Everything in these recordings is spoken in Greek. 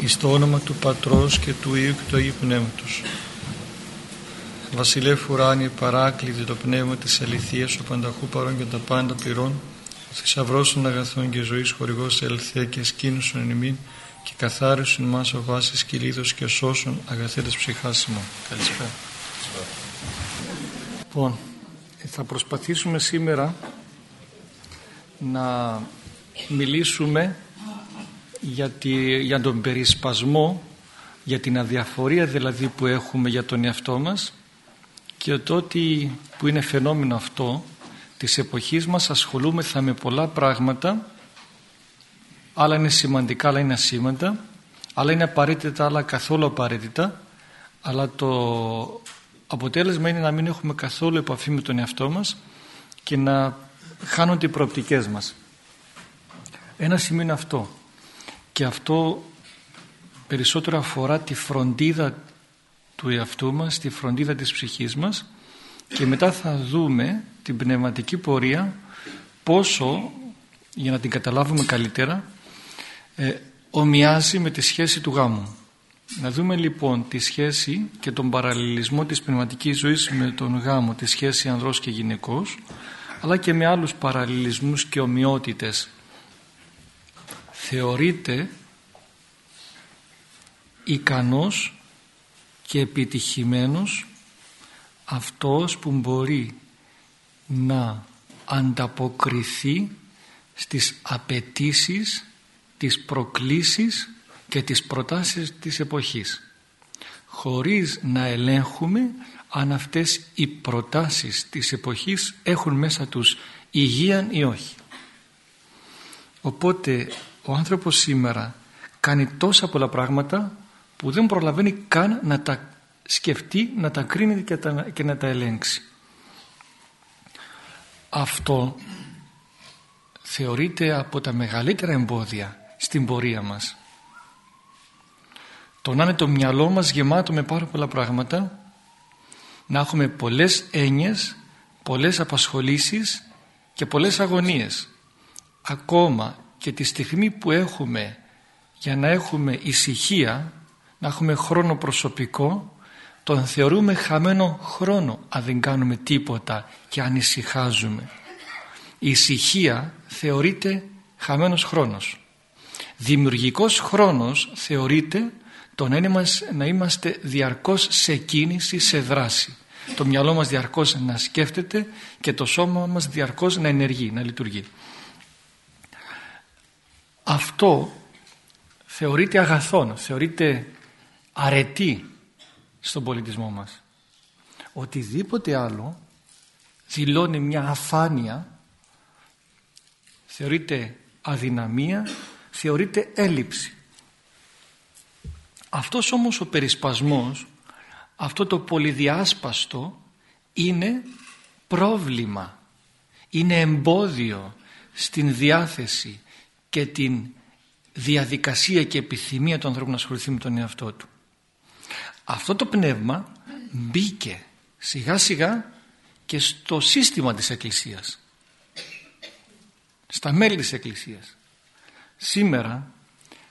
εις το όνομα του Πατρός και του Υιού και του Αγίου Πνεύματος. Βασιλεύ ουράνιε παράκλητη το πνεύμα της αληθείας, ο πανταχού παρών και τα πάντα πληρών, ο θησαυρός των αγαθών και ζωής χορηγός ελθέ και σκήνωσον εν ημίν και καθάρισον μας ο βάσης κυλίδος και σώσον αγαθέτες ψυχάς ημών. Καλησπέρα. Λοιπόν, θα προσπαθήσουμε σήμερα να μιλήσουμε για, για τον περισπασμό, για την αδιαφορία δηλαδή που έχουμε για τον εαυτό μας και το ότι που είναι φαινόμενο αυτό της εποχής μας ασχολούμεθα με πολλά πράγματα άλλα είναι σημαντικά, άλλα είναι ασήμαντα άλλα είναι απαραίτητα, άλλα καθόλου απαραίτητα αλλά το αποτέλεσμα είναι να μην έχουμε καθόλου επαφή με τον εαυτό μας και να χάνονται οι προοπτικές μας. Ένα σημείο είναι αυτό και αυτό περισσότερο αφορά τη φροντίδα του εαυτού μας, τη φροντίδα της ψυχής μας και μετά θα δούμε την πνευματική πορεία πόσο, για να την καταλάβουμε καλύτερα, ε, ομοιάζει με τη σχέση του γάμου. Να δούμε λοιπόν τη σχέση και τον παραλληλισμό της πνευματικής ζωής με τον γάμο, τη σχέση ανδρός και γυναικός, αλλά και με άλλους παραλληλισμούς και ομοιότητες θεωρείται ικανός και επιτυχημένος αυτός που μπορεί να ανταποκριθεί στις απαιτήσεις, τις προκλήσεις και τις προτάσεις της εποχής χωρίς να ελέγχουμε αν αυτές οι προτάσεις της εποχής έχουν μέσα τους υγεία ή όχι. Οπότε ο άνθρωπος σήμερα κάνει τόσα πολλά πράγματα που δεν προλαβαίνει καν να τα σκεφτεί, να τα κρίνει και, και να τα ελέγξει. Αυτό θεωρείται από τα μεγαλύτερα εμπόδια στην πορεία μας. Το να είναι το μυαλό μας γεμάτο με πάρα πολλά πράγματα, να έχουμε πολλές έννοιες, πολλές απασχολήσεις και πολλές αγωνίες. Ακόμα και τη στιγμή που έχουμε για να έχουμε ησυχία, να έχουμε χρόνο προσωπικό, τον θεωρούμε χαμένο χρόνο αν δεν κάνουμε τίποτα και ανησυχάζουμε. Η ησυχία θεωρείται χαμένος χρόνος. Δημιουργικός χρόνος θεωρείται το να είμαστε διαρκώς σε κίνηση, σε δράση. Το μυαλό μας διαρκώς να σκέφτεται και το σώμα μας διαρκώς να ενεργεί, να λειτουργεί. Αυτό θεωρείται αγαθόν, θεωρείται αρετή στον πολιτισμό μας. Οτιδήποτε άλλο δηλώνει μια αφάνεια, θεωρείται αδυναμία, θεωρείται έλλειψη. Αυτός όμως ο περισπασμός, αυτό το πολυδιάσπαστο είναι πρόβλημα, είναι εμπόδιο στην διάθεση και την διαδικασία και επιθυμία του ανθρώπου να ασχοληθεί με τον εαυτό του. Αυτό το πνεύμα μπήκε σιγά σιγά και στο σύστημα της Εκκλησίας. Στα μέλη της Εκκλησίας. Σήμερα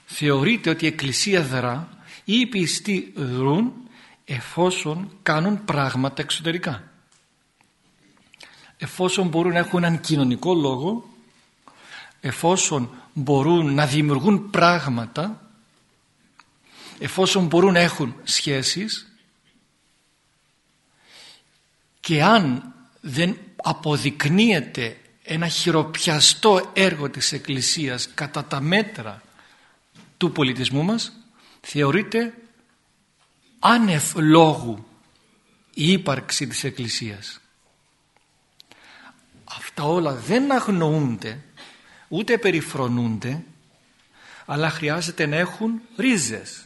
θεωρείται ότι η Εκκλησία δρά ή οι πιστοί δρούν εφόσον κάνουν πράγματα εξωτερικά. Εφόσον μπορούν να έχουν έναν κοινωνικό λόγο εφόσον μπορούν να δημιουργούν πράγματα εφόσον μπορούν να έχουν σχέσεις και αν δεν αποδεικνύεται ένα χειροπιαστό έργο της Εκκλησίας κατά τα μέτρα του πολιτισμού μας θεωρείται άνευ λόγου η ύπαρξη της Εκκλησίας. Αυτά όλα δεν αγνοούνται ούτε περιφρονούνται αλλά χρειάζεται να έχουν ρίζες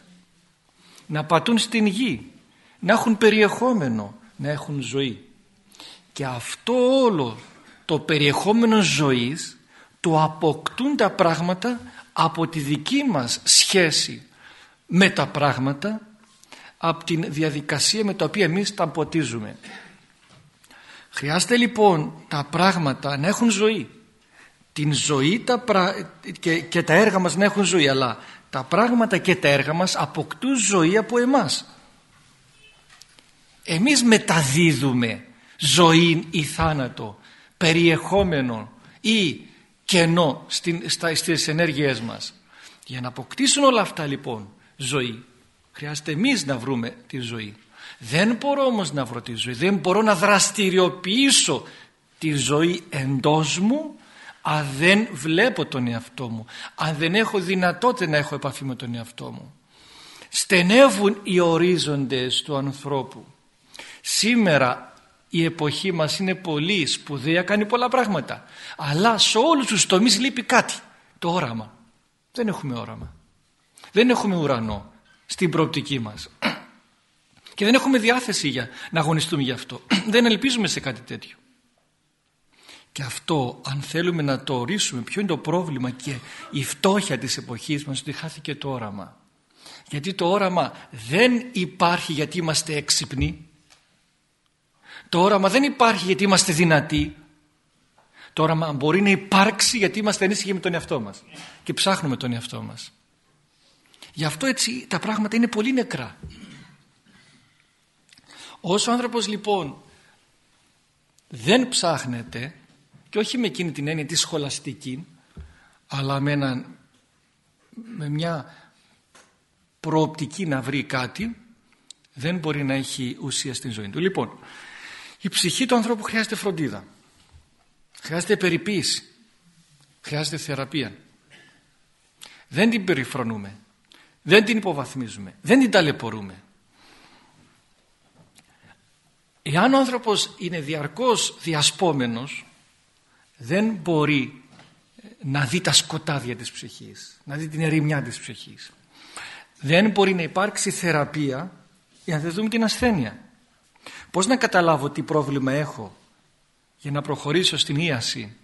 να πατούν στην γη να έχουν περιεχόμενο να έχουν ζωή. Και αυτό όλο το περιεχόμενο ζωής το αποκτούν τα πράγματα από τη δική μας σχέση με τα πράγματα από την διαδικασία με τα οποία εμείς τα ποτίζουμε. Χρειάζεται λοιπόν τα πράγματα να έχουν ζωή την ζωή τα και, και τα έργα μας να έχουν ζωή αλλά τα πράγματα και τα έργα μας αποκτούν ζωή από εμάς. Εμείς μεταδίδουμε ζωή ή θάνατο, περιεχόμενο ή κενό στις ενέργειές μας. Για να αποκτήσουν όλα αυτά λοιπόν ζωή χρειάζεται εμείς να βρούμε τη ζωή. Δεν μπορώ όμως να βρω τη ζωή, δεν μπορώ να δραστηριοποιήσω τη ζωή εντός μου αν δεν βλέπω τον εαυτό μου, αν δεν έχω δυνατότητα να έχω επαφή με τον εαυτό μου. Στενεύουν οι ορίζοντες του ανθρώπου. Σήμερα η εποχή μας είναι πολύ σπουδαία, κάνει πολλά πράγματα. Αλλά σε όλους τους τομείς λείπει κάτι, το όραμα. Δεν έχουμε όραμα. Δεν έχουμε ουρανό στην προοπτική μας. Και δεν έχουμε διάθεση για να αγωνιστούμε γι' αυτό. Δεν ελπίζουμε σε κάτι τέτοιο. Και αυτό αν θέλουμε να το ορίσουμε ποιο είναι το πρόβλημα και η φτώχεια της εποχής μας ότι χάθηκε το όραμα. Γιατί το όραμα δεν υπάρχει γιατί είμαστε έξυπνοι. Το όραμα δεν υπάρχει γιατί είμαστε δυνατοί. Το όραμα μπορεί να υπάρξει γιατί είμαστε ενίσχυοι με τον εαυτό μας και ψάχνουμε τον εαυτό μας. Γι' αυτό έτσι τα πράγματα είναι πολύ νεκρά. Όσο ο άνθρωπος λοιπόν δεν ψάχνεται και όχι με εκείνη την έννοια τη σχολαστική αλλά με, με μια προοπτική να βρει κάτι δεν μπορεί να έχει ουσία στην ζωή του. Λοιπόν, η ψυχή του ανθρώπου χρειάζεται φροντίδα. Χρειάζεται περιποίηση. Χρειάζεται θεραπεία. Δεν την περιφρονούμε. Δεν την υποβαθμίζουμε. Δεν την ταλαιπωρούμε. Εάν ο άνθρωπος είναι διαρκώς διασπόμενος δεν μπορεί να δει τα σκοτάδια της ψυχής, να δει την ερημιά της ψυχής. Δεν μπορεί να υπάρξει θεραπεία για να δεν δούμε την ασθένεια. Πώς να καταλάβω τι πρόβλημα έχω για να προχωρήσω στην ίαση;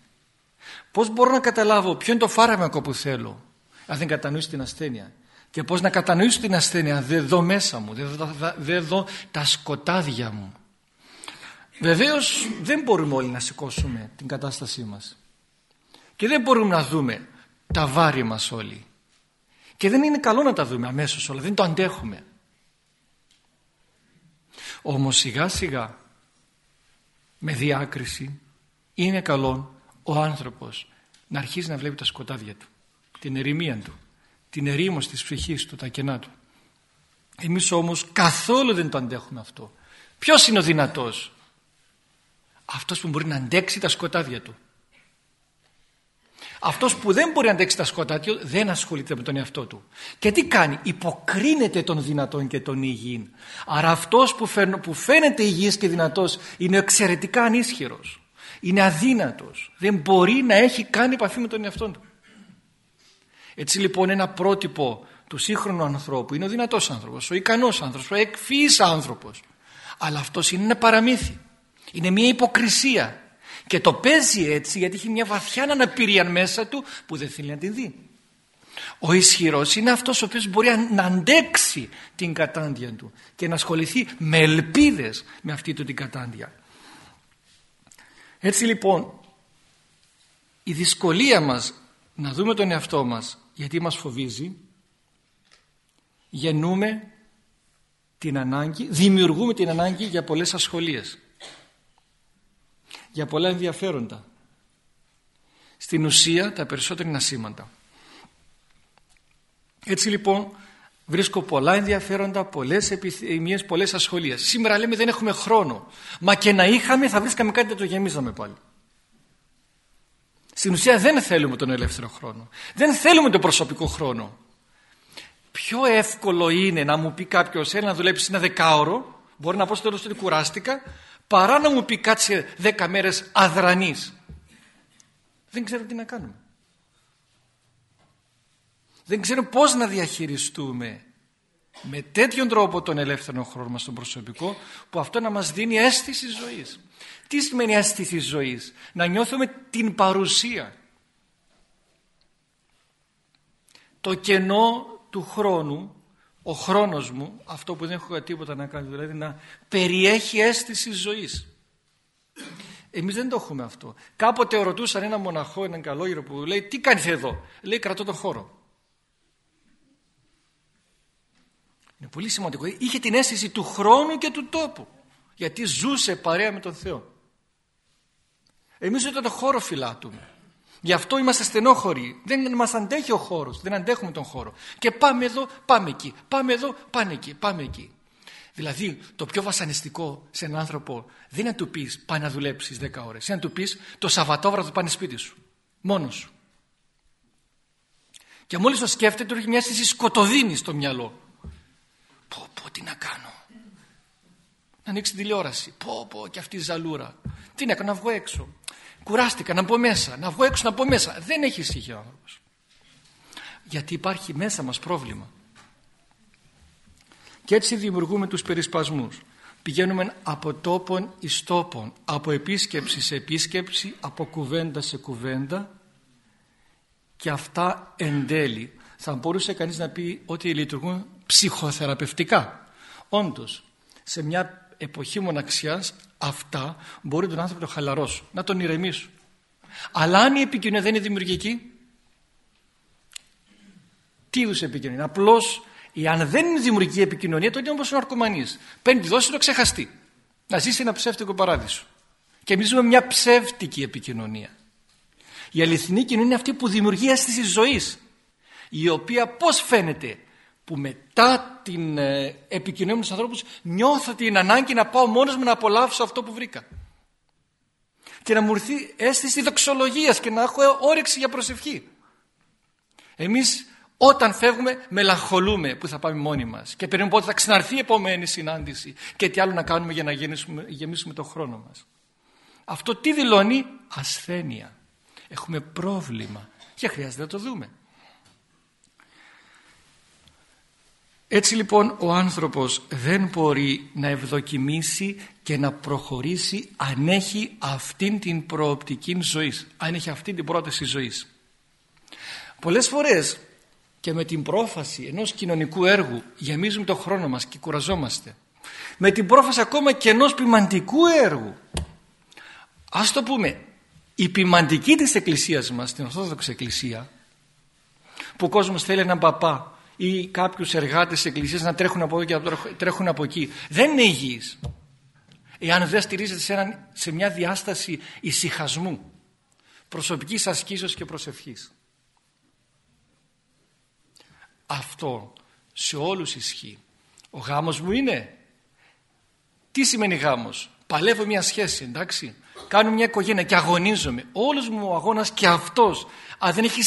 Πώς μπορώ να καταλάβω ποιο είναι το φάρμακο που θέλω αν δεν κατανοήσω την ασθένεια; Και πώς να κατανοήσω την ασθένεια αν δεν δω μέσα μου, δεν δω τα σκοτάδια μου; Βεβαίως δεν μπορούμε όλοι να σηκώσουμε την κατάστασή μας. Και δεν μπορούμε να δούμε τα βάρη μας όλοι. Και δεν είναι καλό να τα δούμε αμέσως όλα, δεν το αντέχουμε. Όμως σιγά σιγά με διάκριση είναι καλό ο άνθρωπος να αρχίσει να βλέπει τα σκοτάδια του, την ερημία του, την ερήμωση της ψυχής του, τα κενά του. Εμείς όμως καθόλου δεν το αντέχουμε αυτό. Ποιος είναι ο δυνατός; Αυτός που μπορεί να αντέξει τα σκοτάδια του. Αυτός που δεν μπορεί να αντέξει τα σκοτάδια του δεν ασχολείται με τον εαυτό του. Και τι κάνει, υποκρίνεται τον δυνατόν και τον υγιήν. Άρα αυτός που, που φαίνεται υγιής και δυνατός είναι εξαιρετικά ανίσχυρος. Είναι αδύνατος. Δεν μπορεί να έχει κάνει επαφή με τον εαυτό του. Έτσι λοιπόν ένα πρότυπο του σύγχρονου ανθρώπου είναι ο δυνατός άνθρωπος, ο ικανός άνθρωπος, ο εκφύης άνθρωπος. Αλλά αυτός είναι ένα παραμύθι. Είναι μια υποκρισία. Και το παίζει έτσι γιατί έχει μια βαθιά αναπηρία μέσα του που δεν θέλει να την δει. Ο ισχυρός είναι αυτός ο οποίος μπορεί να αντέξει την κατάντια του και να ασχοληθεί με ελπίδες με αυτή του την κατάντια. Έτσι λοιπόν η δυσκολία μας να δούμε τον εαυτό μας γιατί μας φοβίζει γεννούμε την ανάγκη, δημιουργούμε την ανάγκη για πολλές ασχολίες για πολλά ενδιαφέροντα. Στην ουσία τα περισσότερα είναι ασήμαντα. Έτσι λοιπόν βρίσκω πολλά ενδιαφέροντα, πολλές επιθυμίες, πολλές ασχολίες. Σήμερα λέμε δεν έχουμε χρόνο. Μα και να είχαμε θα βρίσκαμε κάτι να το γεμίζαμε πάλι. Στην ουσία δεν θέλουμε τον ελεύθερο χρόνο. Δεν θέλουμε τον προσωπικό χρόνο. Πιο εύκολο είναι να μου πει κάποιος έλα να δουλέψεις ένα δεκάωρο, μπορεί να πω στο τέλος ότι κουράστηκα, παρά να μου πει κάτσε δέκα μέρες αδρανής. Δεν ξέρω τι να κάνουμε. Δεν ξέρω πώς να διαχειριστούμε με τέτοιον τρόπο τον ελεύθερο χρόνο μας στον προσωπικό που αυτό να μας δίνει αίσθηση ζωής. Τι σημαίνει αίσθηση ζωής; Να νιώθουμε την παρουσία. Το κενό του χρόνου ο χρόνος μου, αυτό που δεν έχω τίποτα να κάνω, δηλαδή να περιέχει αίσθηση ζωής. Εμείς δεν το έχουμε αυτό. Κάποτε ρωτούσαν ένα μοναχό, έναν καλόγυρο που λέει τι κάνεις εδώ; Λέει κρατώ τον χώρο. πολύ σημαντικό. Είχε την αίσθηση του χρόνου και του τόπου. Γιατί ζούσε παρέα με τον Θεό. Εμείς ούτε τον χώρο φυλάτουμε. Γι' αυτό είμαστε στενόχωροι. Δεν μας αντέχει ο χώρος. Δεν αντέχουμε τον χώρο. Και πάμε εδώ, πάμε εκεί. Πάμε εδώ, πάμε εκεί. Πάμε εκεί. Δηλαδή το πιο βασανιστικό σε έναν άνθρωπο δεν είναι να του πεις πάει να δουλέψεις 10 ώρες. Είναι να του πεις το Σαββατόβραδο πάνε σπίτι σου. Μόνος σου. Και μόλις το σκέφτεται του έχει μια αίσθηση σκοτωδίνης στο μυαλό. Πω πω τι να κάνω. Να ανοίξει τηλεόραση. Πω πω και αυτή η ζαλούρα. Τι να κάνω να βγω έξω. Κουράστηκα να μπω μέσα. Να βγω έξω να μπω μέσα. Δεν έχει ησυχία ο άνθρωπος. Γιατί υπάρχει μέσα μας πρόβλημα. Και έτσι δημιουργούμε τους περισπασμούς. Πηγαίνουμε από τόπον εις τόπον, από επίσκεψη σε επίσκεψη, από κουβέντα σε κουβέντα και αυτά εν τέλει θα μπορούσε κανείς να πει ότι λειτουργούν ψυχοθεραπευτικά. Όντως, σε μια εποχή μοναξιάς αυτά μπορεί τον άνθρωπο να το χαλαρώσουν, να τον ηρεμήσουν. Αλλά αν η επικοινωνία δεν είναι δημιουργική, τι είδους επικοινωνία, απλώς αν δεν είναι δημιουργική επικοινωνία, τότε είναι όπω ο ναρκωμανή. Παίρνει τη δόση να ξεχαστεί. Να ζήσει ένα ψεύτικο παράδεισο. Και εμείς ζούμε μια ψεύτικη επικοινωνία. Η αληθινή κοινωνία είναι αυτή που δημιουργεί αίσθηση ζωής. Η οποία πώς φαίνεται, που μετά την ε, επικοινωνία με τους ανθρώπους νιώθω την ανάγκη να πάω μόνος μου να απολαύσω αυτό που βρήκα. Και να μου έρθει αίσθηση δοξολογίας και να έχω όρεξη για προσευχή. Εμείς όταν φεύγουμε μελαγχολούμε που θα πάμε μόνοι μας και περιμένουμε πότε θα ξαναρθεί η επόμενη συνάντηση και τι άλλο να κάνουμε για να γεμίσουμε, γεμίσουμε τον χρόνο μας. Αυτό τι δηλώνει; Ασθένεια. Έχουμε πρόβλημα και χρειάζεται να το δούμε. Έτσι λοιπόν ο άνθρωπος δεν μπορεί να ευδοκιμήσει και να προχωρήσει αν έχει αυτήν την προοπτική ζωής, αν έχει αυτήν την πρόταση ζωής. Πολλές φορές και με την πρόφαση ενός κοινωνικού έργου γεμίζουμε το χρόνο μας και κουραζόμαστε. Με την πρόφαση ακόμα και ενός ποιμαντικού έργου. Ας το πούμε, η ποιμαντική της εκκλησίας μας, την Ορθόδοξη Εκκλησία, που ο κόσμος θέλει έναν παπά ή κάποιους εργάτες της εκκλησίας να τρέχουν από εδώ και να τρέχουν από εκεί, δεν είναι υγιής. Εάν δεν στηρίζεται σε, σε μια διάσταση ησυχασμού, προσωπικής ασκήσεως και προσευχής. Αυτό σε όλους ισχύει. Ο γάμος μου είναι. Τι σημαίνει γάμος; Παλεύω μια σχέση εντάξει. Κάνω μια οικογένεια και αγωνίζομαι. Όλος μου ο αγώνας και αυτός. Αν δεν έχει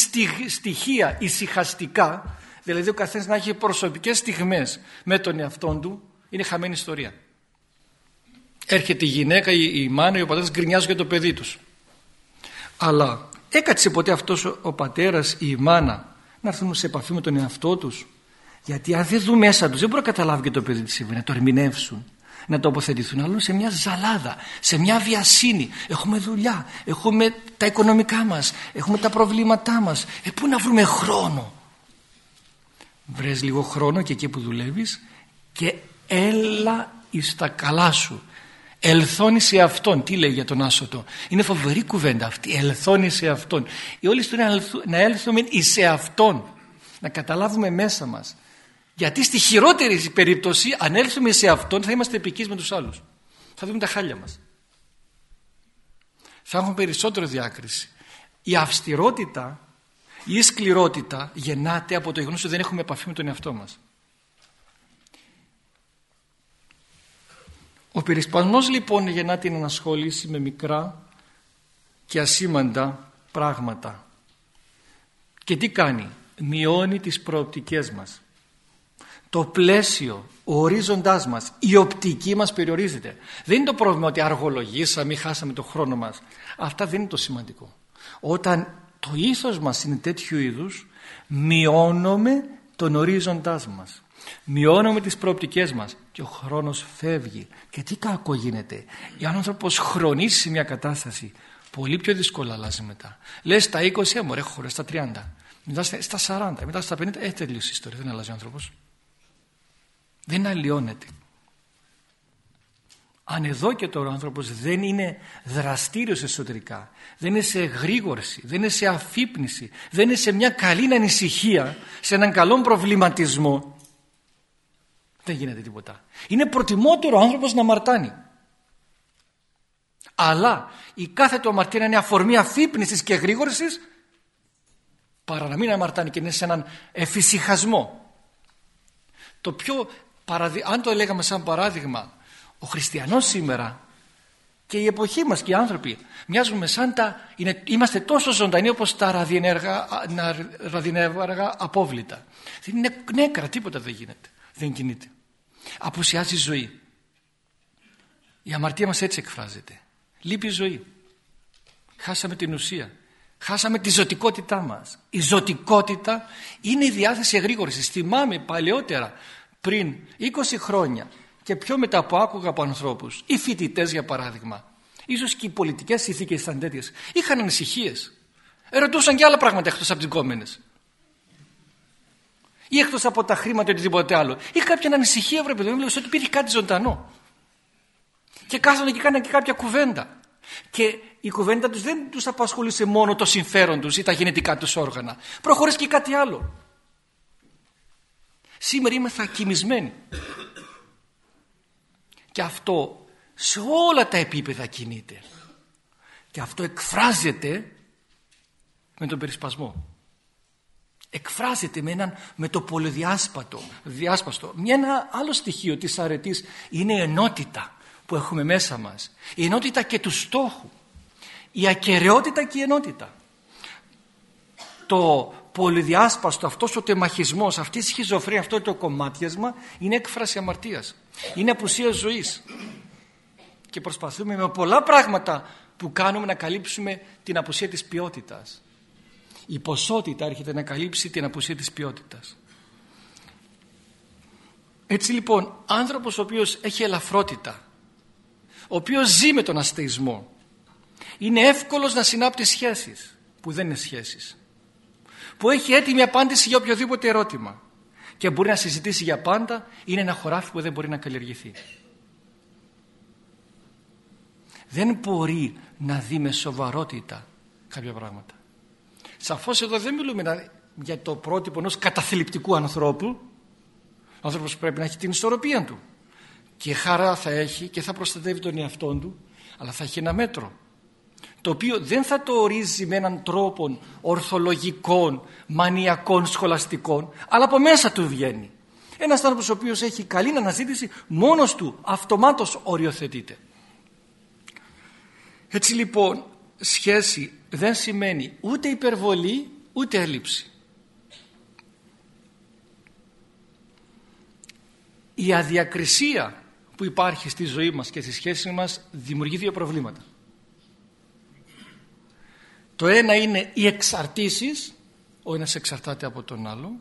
στοιχεία ησυχαστικά. Δηλαδή ο καθένας να έχει προσωπικές στιγμές με τον εαυτό του. Είναι χαμένη ιστορία. Έρχεται η γυναίκα, η, η μάνα, ο πατέρας γκρινιάζουν για το παιδί τους. Αλλά έκατσε ποτέ αυτός ο πατέρας ή η μάνα να έρθουν σε επαφή με τον εαυτό τους; Γιατί αν δεν δουν μέσα τους δεν μπορούν να καταλάβουν και το παιδί τι συμβαίνει, να το ερμηνεύσουν να τοποθετηθούν αλλού σε μια ζαλάδα, σε μια βιασύνη. Έχουμε δουλειά, έχουμε τα οικονομικά μας, έχουμε τα προβλήματά μας. Ε, πού να βρούμε χρόνο; Βρες λίγο χρόνο και εκεί που δουλεύεις και έλα εις τα καλά σου. Ελθώνει σε αυτόν. Τι λέει για τον άσωτο. Είναι φοβερή κουβέντα αυτή. Ελθώνει σε αυτόν. Η όλη ιστορία να έλθουμε σε αυτόν. Να καταλάβουμε μέσα μας. Γιατί στη χειρότερη περίπτωση αν έλθουμε σε αυτόν θα είμαστε επικείς με τους άλλους. Θα δούμε τα χάλια μας. Θα έχουμε περισσότερο διάκριση. Η αυστηρότητα ή η σκληρότητα γεννάται από το γεγονός ότι δεν έχουμε επαφή με τον εαυτό μας. Ο περισπασμός λοιπόν γεννά την ανασχόληση με μικρά και ασήμαντα πράγματα. Και τι κάνει; Μειώνει τις προοπτικές μας. Το πλαίσιο, ο ορίζοντάς μας, η οπτική μας περιορίζεται. Δεν είναι το πρόβλημα ότι αργολογήσαμε ή χάσαμε το χρόνο μας. Αυτά δεν είναι το σημαντικό. Όταν το ήθος μας είναι τέτοιου είδους, μειώνουμε τον ορίζοντάς μας. Μειώνουμε τις προοπτικές μας και ο χρόνος φεύγει. Και τι κακό γίνεται. Ο άνθρωπος χρονίσει σε μια κατάσταση πολύ πιο δύσκολα αλλάζει μετά. Λες στα 20, μωρέ έχω χωρές στα 30. Μετά στα 40, μετά στα 50, έχει τελειώσει η ιστορία. Δεν αλλάζει ο άνθρωπος. Δεν αλλοιώνεται. Αν εδώ και τώρα ο άνθρωπος δεν είναι δραστήριος εσωτερικά, δεν είναι σε γρήγορση, δεν είναι σε αφύπνιση, δεν είναι σε μια καλή ανησυχία, σε έναν καλό προβληματισμό, Δεν γίνεται τίποτα. Είναι προτιμότερο ο άνθρωπος να αμαρτάνει. Αλλά η κάθε του αμαρτία είναι αφορμή αφύπνισης και γρήγορσης παρά να μην αμαρτάνει και είναι σε έναν εφησυχασμό. Το πιο παραδει... Αν το έλεγαμε σαν παράδειγμα, ο χριστιανός σήμερα και η εποχή μας και οι άνθρωποι μοιάζουμε σαν τα... Είναι... Είμαστε τόσο ζωντανοί όπως τα ραδιενέργα, ραδιενέργα απόβλητα. Δεν είναι νέκρα, τίποτα δεν γίνεται. Δεν κινείται. Αποσιάζει η ζωή. Η αμαρτία μας έτσι εκφράζεται. Λείπει η ζωή. Χάσαμε την ουσία. Χάσαμε τη ζωτικότητά μας. Η ζωτικότητα είναι η διάθεση εγρήγορησης. Θυμάμαι παλαιότερα πριν 20 χρόνια και πιο μετά που άκουγα από ανθρώπους, οι φοιτητές για παράδειγμα, ίσως και οι πολιτικές ηθίκες ήταν τέτοιες, είχαν ανησυχίες. Ερωτούσαν και άλλα πράγματα εκτός από τις κόμενες. Ή εκτός από τα χρήματα ή οτιδήποτε άλλο. Ή κάποια ανησυχία βρε παιδί μου, ότι υπήρχε κάτι ζωντανό. Και κάθονταν και κάνανε και κάποια κουβέντα. Και η κουβέντα τους δεν τους απασχολήσε μόνο το συμφέρον τους ή τα γενετικά τους όργανα. Προχωρήσει και κάτι άλλο. Σήμερα είμαι θα κοιμισμένοι. Και αυτό σε όλα τα επίπεδα κινείται. Και αυτό εκφράζεται με τον περισπασμό. Εκφράζεται με, έναν, με το πολυδιάσπατο, διάσπαστο. Μια ένα άλλο στοιχείο της αρετής είναι η ενότητα που έχουμε μέσα μας. Η ενότητα και του στόχου. Η ακαιρεότητα και η ενότητα. Το πολυδιάσπαστο, αυτός ο τεμαχισμός, αυτή η σχιζοφρία, αυτό το κομμάτιασμα είναι έκφραση αμαρτίας. Είναι απουσία ζωής. Και προσπαθούμε με πολλά πράγματα που κάνουμε να καλύψουμε την απουσία της ποιότητας. Η ποσότητα έρχεται να καλύψει την απουσία της ποιότητας. Έτσι λοιπόν, άνθρωπος ο οποίος έχει ελαφρότητα, ο οποίος ζει με τον αστεϊσμό, είναι εύκολος να συνάπτει σχέσεις που δεν είναι σχέσεις που έχει έτοιμη απάντηση για οποιοδήποτε ερώτημα και μπορεί να συζητήσει για πάντα είναι ένα χωράφι που δεν μπορεί να καλλιεργηθεί. Δεν μπορεί να δει με σοβαρότητα κάποια πράγματα. Σαφώς εδώ δεν μιλούμε για το πρότυπο ενός καταθλιπτικού ανθρώπου. Ο άνθρωπος πρέπει να έχει την ισορροπία του. Και χαρά θα έχει και θα προστατεύει τον εαυτό του, αλλά θα έχει ένα μέτρο το οποίο δεν θα το ορίζει με έναν τρόπο ορθολογικών, μανιακών, σχολαστικών, αλλά από μέσα του βγαίνει. Ένας άνθρωπος ο οποίος έχει καλή αναζήτηση, μόνος του αυτομάτως οριοθετείται. Έτσι λοιπόν σχέση δεν σημαίνει ούτε υπερβολή ούτε έλλειψη. Η αδιακρισία που υπάρχει στη ζωή μας και στη σχέση μας δημιουργεί δύο προβλήματα. Το ένα είναι οι εξαρτήσεις, ο ένας εξαρτάται από τον άλλο.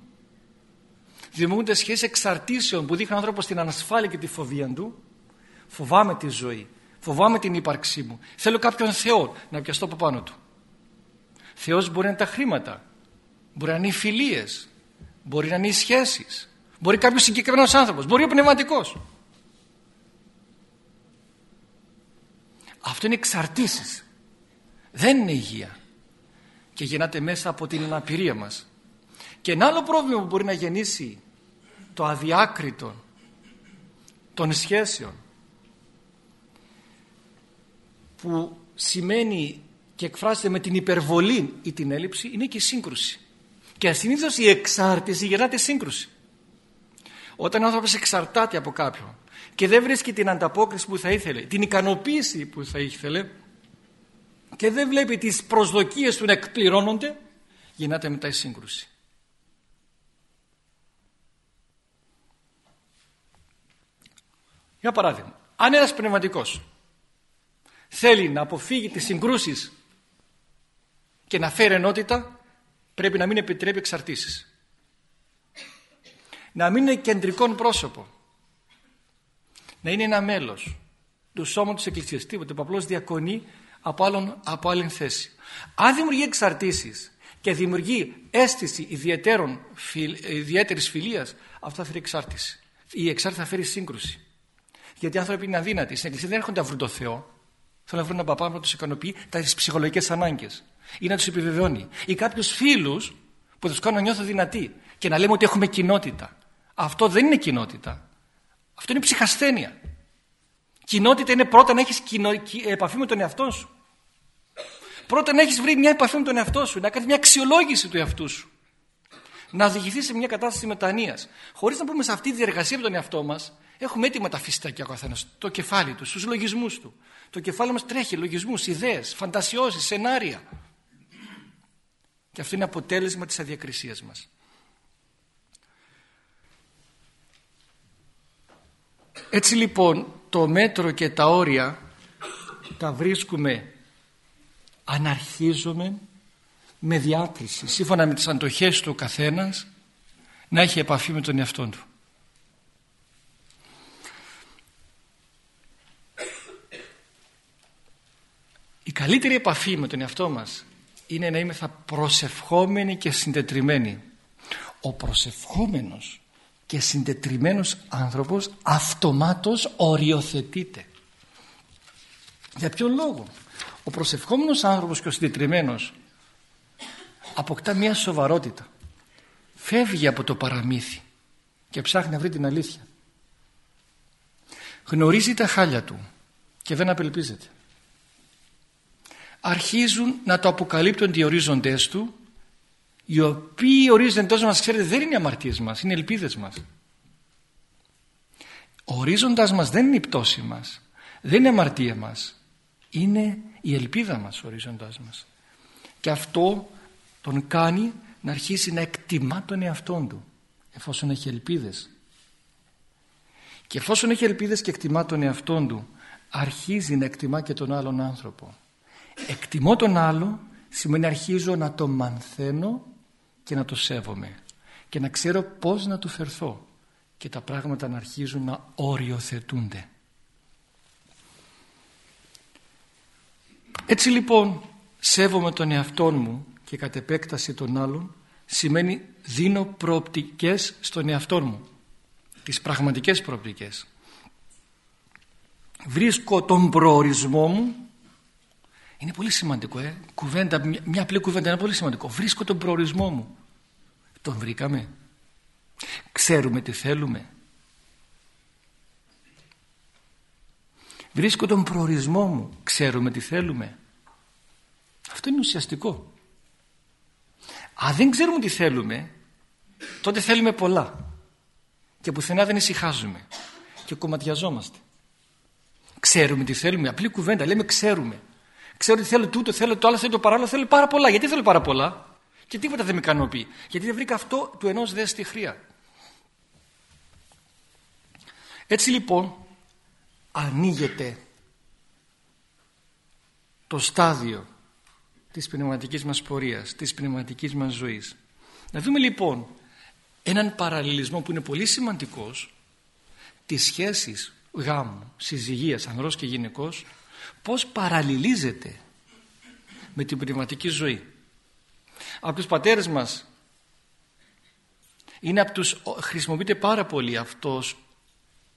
Δημιουργούνται σχέσεις εξαρτήσεων που δείχνουν άνθρωπο την ανασφάλεια και τη φοβία του. Φοβάμαι τη ζωή, φοβάμαι την ύπαρξή μου. Θέλω κάποιον Θεό να πιαστώ από πάνω του. Θεός μπορεί να είναι τα χρήματα, μπορεί να είναι οι φιλίες, μπορεί να είναι οι σχέσεις, μπορεί κάποιος συγκεκριμένος άνθρωπος, μπορεί ο πνευματικός. Αυτό είναι εξαρτήσεις. Δεν είναι υγεία και γεννάται μέσα από την αναπηρία μας. Και ένα άλλο πρόβλημα που μπορεί να γεννήσει το αδιάκριτο των σχέσεων που σημαίνει και εκφράζεται με την υπερβολή ή την έλλειψη είναι και η σύγκρουση. Και ασυνήθως η εξάρτηση γεννάται σύγκρουση. Όταν ο άνθρωπος εξαρτάται από κάποιον και δεν βρίσκει την ανταπόκριση που θα ήθελε, την ικανοποίηση που θα ήθελε, και δεν βλέπει τις προσδοκίες του να εκπληρώνονται γεννάται μετά η σύγκρουση. Για παράδειγμα, αν ένας πνευματικός θέλει να αποφύγει τις συγκρούσεις και να φέρει ενότητα πρέπει να μην επιτρέπει εξαρτήσεις. Να μην είναι κεντρικό πρόσωπο. Να είναι ένα μέλος του σώματος της Εκκλησίας. Τίποτε που απλώς διακονεί από, άλλον, από άλλη θέση. Αν δημιουργεί εξαρτήσεις και δημιουργεί αίσθηση ιδιαίτερης φιλίας, αυτό θα φέρει εξάρτηση. Η εξάρτηση θα φέρει σύγκρουση. Γιατί οι άνθρωποι είναι αδύνατοι. Στην εκκλησία δεν έρχονται να βρουν το Θεό. Θέλουν να βρουν έναν παπά να τους ικανοποιεί τα ψυχολογικές ανάγκες ή να τους επιβεβαιώνει. Ή κάποιους φίλους που τους κάνουν να νιώθω δυνατοί και να λέμε ότι έχουμε κοινότητα. Αυτό δεν είναι κοινότητα. Αυτό είναι ψυχασθένεια. Κοινότητα είναι πρώτα να έχεις επαφή με τον εαυτό σου. Πρώτα να έχεις βρει μια επαφή με τον εαυτό σου, να κάνεις μια αξιολόγηση του εαυτού σου. Να οδηγηθείς σε μια κατάσταση μετανοίας. Χωρίς να πούμε σε αυτή τη διεργασία με τον εαυτό μας, έχουμε έτοιμα τα φυσικά ο καθένας, το κεφάλι του, στους λογισμούς του. Το κεφάλι μας τρέχει λογισμούς, ιδέες, φαντασιώσεις, σενάρια. Και αυτό είναι αποτέλεσμα της αδιακρισίας μας. Έτσι λοιπόν το μέτρο και τα όρια τα βρίσκουμε αναρχίζουμε με διάκριση σύμφωνα με τις αντοχές του ο καθένας να έχει επαφή με τον εαυτό του. Η καλύτερη επαφή με τον εαυτό μας είναι να είμαστε προσευχόμενοι και συντετριμένοι. Ο προσευχόμενος και συντετριμένος άνθρωπος αυτομάτως οριοθετείται. Για ποιον λόγο; Ο προσευχόμενος άνθρωπος και ο συντετριμένος αποκτά μια σοβαρότητα. Φεύγει από το παραμύθι και ψάχνει να βρει την αλήθεια. Γνωρίζει τα χάλια του και δεν απελπίζεται. Αρχίζουν να το αποκαλύπτουν οι ορίζοντές του οι οποίοι ορίζοντες μας ξέρετε δεν είναι οι αμαρτίες μας, είναι οι ελπίδες μας. Ο ορίζοντας μας δεν είναι η πτώση μας, δεν είναι η αμαρτία μας, είναι η ελπίδα μας ο ορίζοντάς μας. Και αυτό τον κάνει να αρχίσει να εκτιμά τον εαυτόν του εφόσον έχει ελπίδες. Και εφόσον έχει ελπίδες και εκτιμά τον εαυτόν του αρχίζει να εκτιμά και τον άλλον άνθρωπο. Εκτιμώ τον άλλο σημαίνει αρχίζω να τον μανθαίνω και να το σέβομαι και να ξέρω πώς να του φερθώ και τα πράγματα να αρχίζουν να οριοθετούνται. Έτσι λοιπόν σέβομαι τον εαυτό μου και κατ' επέκταση των άλλων σημαίνει δίνω προοπτικές στον εαυτό μου τις πραγματικές προοπτικές. Βρίσκω τον προορισμό μου. Είναι πολύ σημαντικό ε. κουβέντα, μια, μια απλή κουβέντα είναι πολύ σημαντικό. Βρίσκω τον προορισμό μου. Τον βρήκαμε. Ξέρουμε τι θέλουμε βρίσκω τον προορισμό μου. Ξέρουμε τι θέλουμε. Αυτό είναι ουσιαστικό. Αν δεν ξέρουμε τι θέλουμε τότε θέλουμε πολλά. Και πουθενά δεν ησυχάζουμε. Και κομματιαζόμαστε. Ξέρουμε τι θέλουμε. Απλή κουβέντα. Λέμε ξέρουμε. Ξέρω ότι θέλω τούτο θέλω το άλλο θέλω το παράλληλο θέλω πάρα πολλά. Γιατί θέλω πάρα πολλά; Και τίποτα δεν με ικανοποιεί. Γιατί δεν βρήκα αυτό του ενός δε στη χρία. Έτσι λοιπόν ανοίγεται το στάδιο της πνευματικής μας πορείας, της πνευματικής μας ζωής. Να δούμε λοιπόν έναν παραλληλισμό που είναι πολύ σημαντικός της σχέσης γάμου, συζυγίας, ανδρός και γυναικός πώς παραλληλίζεται με την πνευματική ζωή. Από τους πατέρες μας είναι από τους, χρησιμοποιείται πάρα πολύ αυτός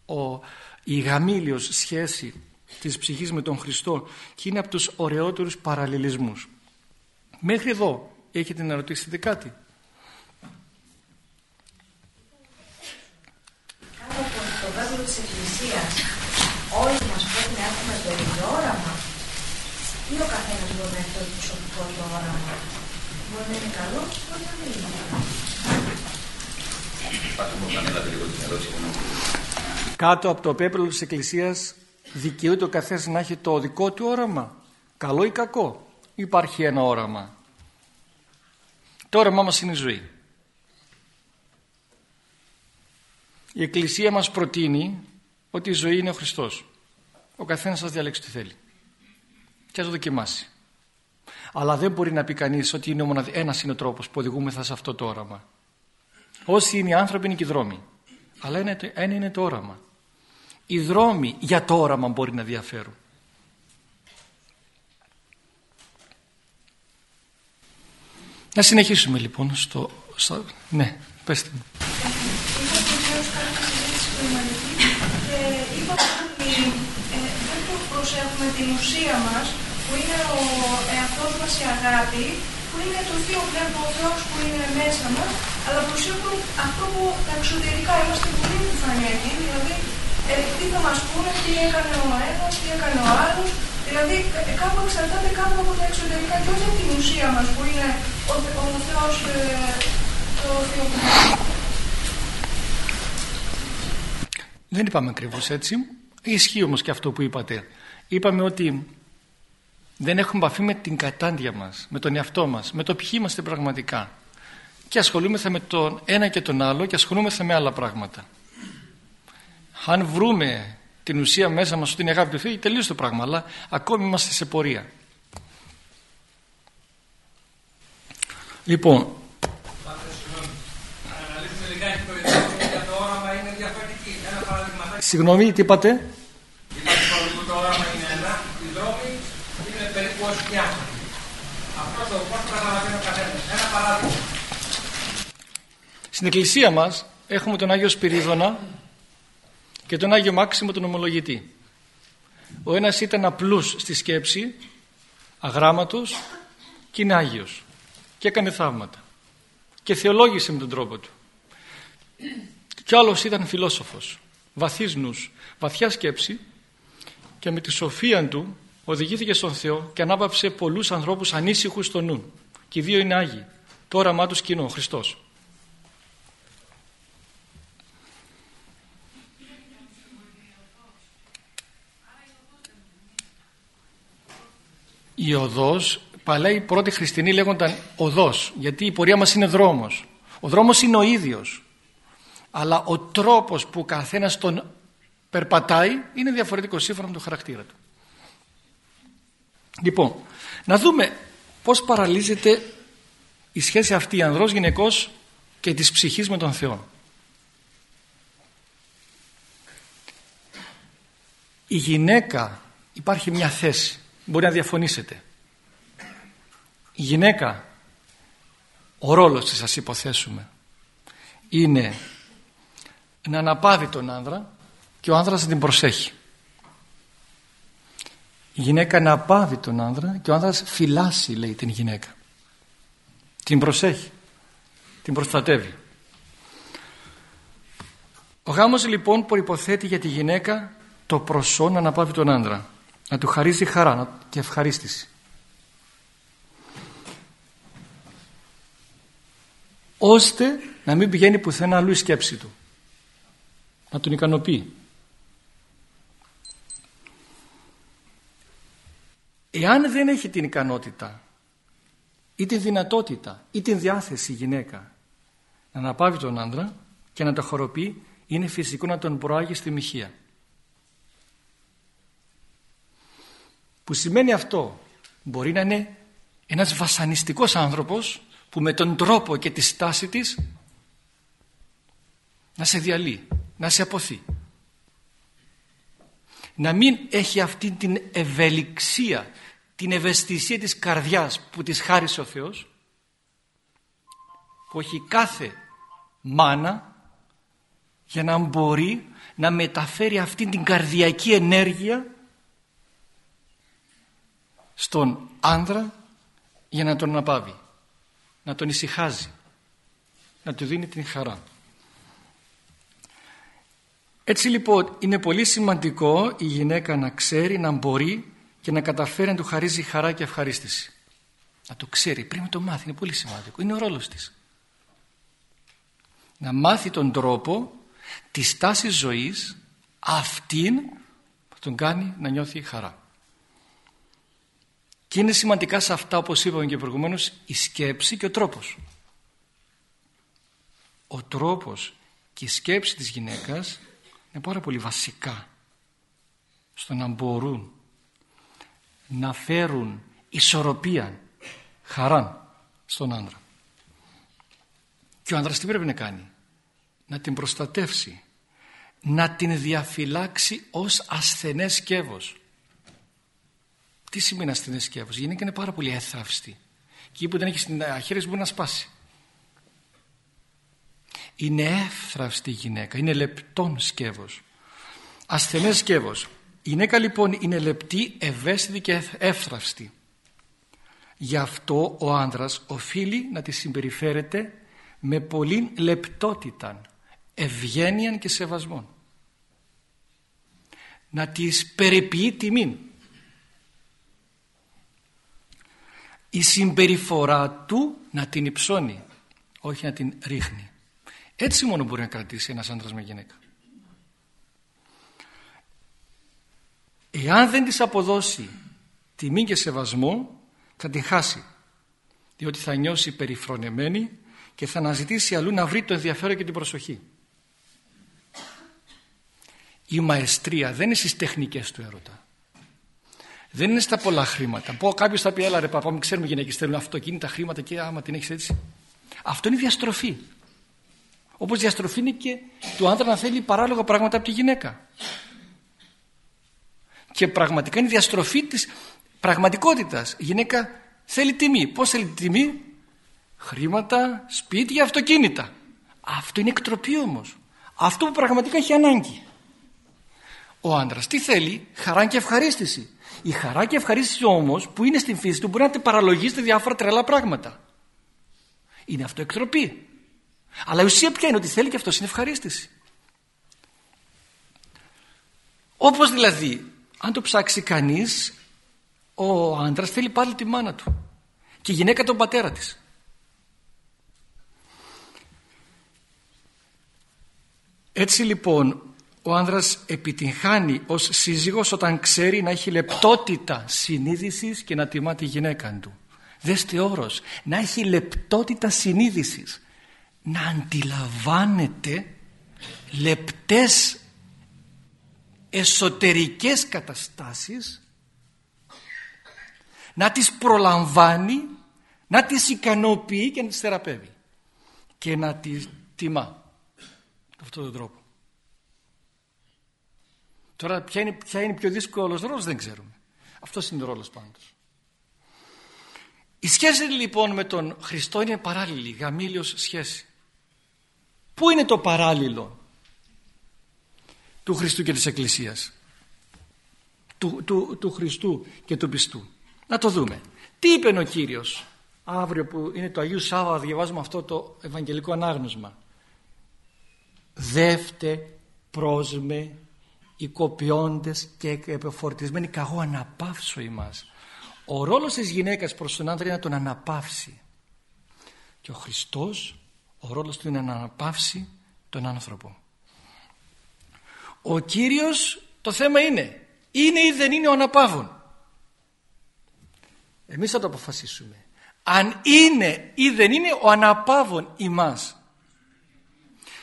ο, η γαμήλιος σχέση της ψυχής με τον Χριστό και είναι από τους ωραιότερους παραλληλισμούς. Μέχρι εδώ έχετε να ρωτήσετε κάτι; Κάτω από το βέβαιο της Εκκλησίας όλοι μας πρέπει να έχουμε το ίδιο όραμα ή ο καθένας μπορεί να έχει το προσωπικό του όραμα. Μπορεί να είναι καλό, μπορεί να μην είναι Κάτω από το πέπελο της Εκκλησίας δικαιούται ο καθένας να έχει το δικό του όραμα. Καλό ή κακό. Υπάρχει ένα όραμα. Το όραμά μας είναι η ζωή. Η Εκκλησία μας προτείνει ότι η ζωή είναι ο Χριστός. Ο καθένας σας διαλέξει τι θέλει. Και ας το δοκιμάσει. Αλλά δεν μπορεί να πει κανείς ότι είναι μόνο ένας είναι ο τρόπος που οδηγούμεθα σε αυτό το όραμα. Όσοι είναι οι άνθρωποι είναι και οι δρόμοι. Αλλά ένα είναι το όραμα. Οι δρόμοι για το όραμα μπορεί να διαφέρουν. Να συνεχίσουμε λοιπόν στο... στο ναι, πέστε μου. προσέχουμε την ουσία μας, που είναι ο εαυτός μας η αγάπη, που είναι το Θείο Πνεύμα, ο Θεός που είναι μέσα μας, αλλά προσέχουμε αυτό που τα εξωτερικά είμαστε πολύ επιφανειακοί, δηλαδή μας πούνε τι έκανε ο ένας, τι έκανε ο άλλος. Δηλαδή κάπου εξαρτάται κάπου από τα εξωτερικά και όχι από την ουσία μας που είναι ο, ο Θεός ε, το Θεό Δεν είπαμε ακριβώς έτσι. Ισχύει όμως και αυτό που είπατε. Είπαμε ότι δεν έχουμε επαφή με την κατάντια μας, με τον εαυτό μας, με το ποιοι είμαστε πραγματικά. Και ασχολούμεθα με τον ένα και τον άλλο και ασχολούμεθα με άλλα πράγματα. Αν βρούμε την ουσία μέσα μας ότι είναι αγάπη του Θεού, τελείωσε το πράγμα, αλλά ακόμη είμαστε σε πορεία. Λοιπόν, Συγγνώμη, τι είπατε; Το όραμα είναι ένα, οι δρόμοι είναι περίπου όσοι και Αυτό το πώς καταλαβαίνει ο καθένας. Ένα παράδειγμα. Στην εκκλησία μας έχουμε τον Άγιο Σπυρίδωνα και τον Άγιο Μάξιμο τον Ομολογητή. Ο ένας ήταν απλούς στη σκέψη, αγράμματος και είναι Άγιος και έκανε θαύματα και θεολόγησε με τον τρόπο του. Και ο άλλος ήταν φιλόσοφος, βαθύς νους, βαθιά σκέψη και με τη σοφία του οδηγήθηκε στον Θεό και ανάπαυσε πολλούς ανθρώπους ανήσυχους στο νου. Και οι δύο είναι Άγιοι. Το όραμά τους κοινό, ο Χριστός. Η οδός παλαιοί οι πρώτοι χριστιανοί λέγονταν οδός γιατί η πορεία μας είναι δρόμος. Ο δρόμος είναι ο ίδιος. Αλλά ο τρόπος που καθένας τον περπατάει είναι διαφορετικό σύμφωνα με το χαρακτήρα του. Λοιπόν να δούμε πως παραλύζεται η σχέση αυτή ανδρός γυναικός και της ψυχής με τον Θεό. Η γυναίκα υπάρχει μια θέση μπορεί να διαφωνήσετε. Η γυναίκα, ο ρόλος της ας υποθέσουμε, είναι να αναπαύει τον άνδρα και ο άνδρας να την προσέχει. Η γυναίκα να απάβει τον άνδρα και ο άνδρας φυλάσει λέει την γυναίκα. Την προσέχει. Την προστατεύει. Ο γάμος λοιπόν προϋποθέτει για τη γυναίκα το προσώ να αναπαύει τον άνδρα να του χαρίζει χαρά και ευχαρίστηση. ώστε να μην πηγαίνει πουθενά αλλού η σκέψη του. Να τον ικανοποιεί. Εάν δεν έχει την ικανότητα ή την δυνατότητα ή την διάθεση η γυναίκα να αναπαύει τον άντρα και να το χοροποιεί είναι φυσικό να τον προάγει στη μοιχεία. Που σημαίνει αυτό μπορεί να είναι ένας βασανιστικός άνθρωπος που με τον τρόπο και τη στάση της να σε διαλύει, να σε αποθεί. Να μην έχει αυτή την ευελιξία, την ευαισθησία της καρδιάς που της χάρισε ο Θεός που έχει κάθε μάνα για να μπορεί να μεταφέρει αυτή την καρδιακή ενέργεια στον άνδρα για να τον αναπάβει, να τον ησυχάζει, να του δίνει την χαρά. Έτσι λοιπόν είναι πολύ σημαντικό η γυναίκα να ξέρει, να μπορεί και να καταφέρει να του χαρίζει χαρά και ευχαρίστηση. Να το ξέρει, πριν να το μάθει, είναι πολύ σημαντικό. Είναι ο ρόλος της. Να μάθει τον τρόπο της τάσης ζωής αυτήν που τον κάνει να νιώθει χαρά. Και είναι σημαντικά σε αυτά όπως είπαμε και προηγουμένως η σκέψη και ο τρόπος. Ο τρόπος και η σκέψη της γυναίκας είναι πάρα πολύ βασικά στο να μπορούν να φέρουν ισορροπία, χαρά στον άντρα. Και ο άντρας τι πρέπει να κάνει; Να την προστατεύσει. Να την διαφυλάξει ως ασθενές σκεύος. Τι σημαίνει ασθενέ σκεύος; Η γυναίκα είναι πάρα πολύ έθραυστη. Και εκεί που δεν έχεις στην αχαίρεση μπορεί να σπάσει. Είναι εύθραυστη η γυναίκα. Είναι λεπτόν σκεύος. Ασθενές σκεύος. Η γυναίκα λοιπόν είναι λεπτή, ευαίσθητη και εύθραυστη. Γι' αυτό ο άνδρας οφείλει να τη συμπεριφέρεται με πολύ λεπτότητα, ευγένεια και σεβασμό. να τις περιποιεί τιμήν. Η συμπεριφορά του να την υψώνει, όχι να την ρίχνει. Έτσι μόνο μπορεί να κρατήσει ένας άντρας με γυναίκα. Εάν δεν της αποδώσει τιμή και σεβασμό θα την χάσει διότι θα νιώσει περιφρονεμένη και θα αναζητήσει αλλού να βρει το ενδιαφέρον και την προσοχή. Η μαεστρία δεν είναι στις τεχνικές του έρωτα. Δεν είναι στα πολλά χρήματα. Πω κάποιος θα πει έλα ρε παπά μην ξέρουμε γυναίκες θέλουν αυτοκίνητα χρήματα και άμα την έχεις έτσι. Αυτό είναι διαστροφή. Όπως διαστροφή είναι και του άντρα να θέλει παράλογα πράγματα από τη γυναίκα. Και πραγματικά είναι διαστροφή της πραγματικότητας. Η γυναίκα θέλει τιμή. Πώς θέλει τιμή; Χρήματα, σπίτια, αυτοκίνητα. Αυτό είναι εκτροπή όμως. Αυτό που πραγματικά έχει ανάγκη. Ο άντρας τι θέλει; Χαρά και ευχαρίστηση. Η χαρά και ευχαρίστηση όμως που είναι στην φύση του μπορεί να την παραλογίσει διάφορα τρελά πράγματα. Είναι αυτό εκτροπή. Αλλά η ουσία ποια είναι ότι θέλει και αυτός είναι ευχαρίστηση. Όπως δηλαδή αν το ψάξει κανείς ο άντρας θέλει πάλι τη μάνα του και η γυναίκα τον πατέρα της. Έτσι λοιπόν ο άνδρας επιτυγχάνει ως σύζυγος όταν ξέρει να έχει λεπτότητα συνείδησης και να τιμά τη γυναίκα του. Δέστε όρος, να έχει λεπτότητα συνείδησης, να αντιλαμβάνεται λεπτές εσωτερικές καταστάσεις. Να τις προλαμβάνει, να τις ικανοποιεί και να τις θεραπεύει. Και να τις τιμά. Με αυτόν τον τρόπο. Τώρα ποια είναι, ποια είναι πιο δύσκολος ρόλος δεν ξέρουμε. Αυτός είναι ο ρόλος πάντως. Η σχέση λοιπόν με τον Χριστό είναι παράλληλη, γαμήλιος σχέση. Πού είναι το παράλληλο του Χριστού και της Εκκλησίας; Του, του, του Χριστού και του πιστού. Να το δούμε. Τι είπε ο Κύριος αύριο που είναι το Αγίου Σάββα διαβάζουμε αυτό το Ευαγγελικό Ανάγνωσμα; Δεύτε πρόσμε οικοποιώντες και επιφορτισμένοι καγώ αναπαύσω ημάς. Ο ρόλος της γυναίκας προς τον άντρα είναι να τον αναπαύσει. Και ο Χριστός ο ρόλος του είναι να αναπαύσει τον άνθρωπο. Ο Κύριος το θέμα είναι είναι ή δεν είναι ο αναπαύων; Εμείς θα το αποφασίσουμε. Αν είναι ή δεν είναι ο αναπαύων ημάς.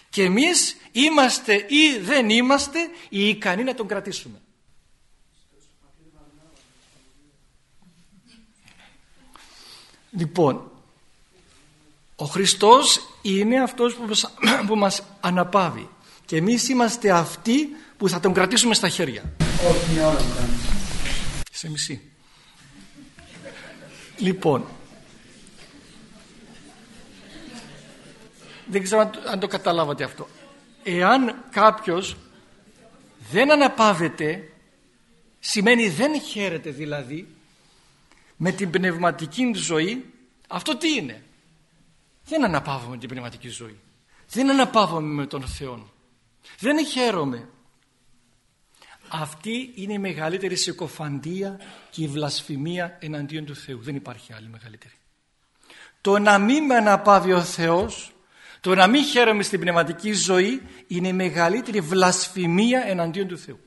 Και εμείς είμαστε ή δεν είμαστε οι ικανοί να τον κρατήσουμε. Λοιπόν, ο Χριστός είναι αυτός που μας αναπαύει και εμείς είμαστε αυτοί που θα τον κρατήσουμε στα χέρια. Όχι, μια ώρα Σε μισή. Λοιπόν, δεν ξέρω αν το καταλάβατε αυτό. Εάν κάποιος δεν αναπαύεται, σημαίνει δεν χαίρεται δηλαδή με την πνευματική ζωή, αυτό τι είναι; Δεν αναπαύομαι την πνευματική ζωή. Δεν αναπαύομαι με τον Θεό. Δεν χαίρομαι. Αυτή είναι η μεγαλύτερη συκοφαντία και η βλασφημία εναντίον του Θεού. Δεν υπάρχει άλλη μεγαλύτερη. Το να μην με αναπαύει ο Θεός, το να μην χαίρομαι στην πνευματική ζωή είναι η μεγαλύτερη βλασφημία εναντίον του Θεού.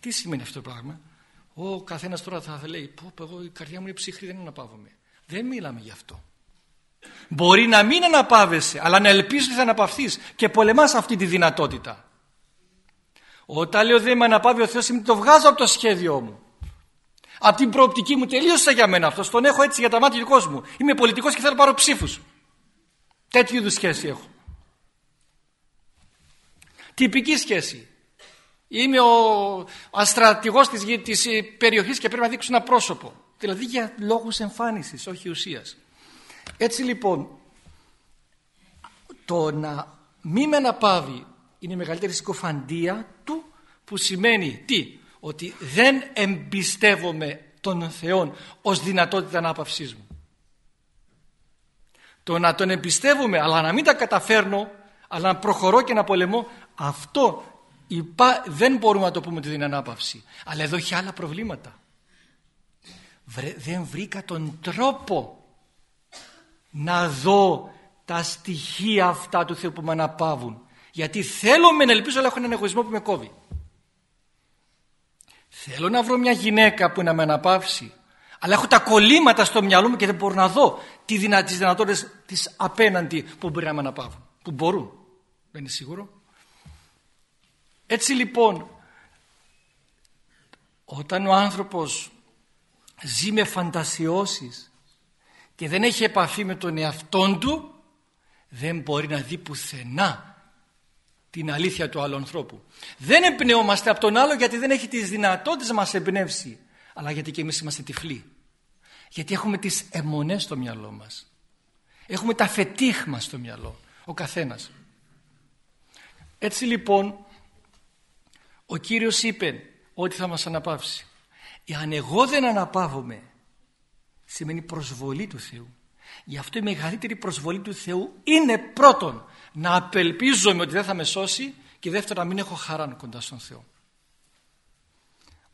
Τι σημαίνει αυτό το πράγμα; Ο καθένας τώρα θα λέει πω, πω εγώ η καρδιά μου είναι ψυχρή δεν αναπαύομαι. Δεν μιλάμε γι' αυτό. Μπορεί να μην αναπαύεσαι αλλά να ελπίζεις ότι θα αναπαυθείς και πολεμάς αυτή τη δυνατότητα. Όταν λέω δεν με αναπαύει ο Θεός το βγάζω από το σχέδιό μου. Από την προοπτική μου τελείωσε για μένα αυτό. Τον έχω έτσι για τα μάτια του κόσμου. Είμαι πολιτικός και θέλω να πάρω ψήφους. Τέτοιου είδους σχέση έχω. Τυπική σχέση. Είμαι ο αστρατηγός της, της περιοχής και πρέπει να δείξω ένα πρόσωπο. Δηλαδή για λόγους εμφάνισης, όχι ουσίας. Έτσι λοιπόν, το να μη με αναπαύει είναι η μεγαλύτερη συκοφαντία του που σημαίνει τι, ότι δεν εμπιστεύομαι τον Θεό ως δυνατότητα ανάπαυσής μου. Το να τον εμπιστεύομαι αλλά να μην τα καταφέρνω αλλά να προχωρώ και να πολεμώ αυτό Υπά... Δεν μπορούμε να το πούμε ότι είναι ανάπαυση. Αλλά εδώ έχει άλλα προβλήματα. Δεν βρήκα τον τρόπο να δω τα στοιχεία αυτά του Θεού που με αναπαύουν. Γιατί θέλω με να ελπίζω αλλά έχω έναν εγωισμό που με κόβει. Θέλω να βρω μια γυναίκα που να με αναπαύσει. Αλλά έχω τα κολλήματα στο μυαλό μου και δεν μπορώ να δω τι δυνα... τις δυνατότητες της απέναντι που μπορεί να με αναπαύουν. Που μπορούν. Δεν είναι σίγουρο. Έτσι λοιπόν όταν ο άνθρωπος ζει με φαντασιώσεις και δεν έχει επαφή με τον εαυτόν του δεν μπορεί να δει πουθενά την αλήθεια του άλλου ανθρώπου. Δεν εμπνεόμαστε από τον άλλο γιατί δεν έχει τις δυνατότητες να μας εμπνεύσει αλλά γιατί και εμείς είμαστε τυφλοί. Γιατί έχουμε τις αιμονές στο μυαλό μας. Έχουμε τα φετίχ μας στο μυαλό. Ο καθένας. Έτσι λοιπόν ο Κύριος είπε ότι θα μας αναπαύσει. Εάν εγώ δεν αναπαύομαι σημαίνει προσβολή του Θεού. Γι' αυτό η μεγαλύτερη προσβολή του Θεού είναι πρώτον να απελπίζομαι ότι δεν θα με σώσει και δεύτερον να μην έχω χαρά κοντά στον Θεό.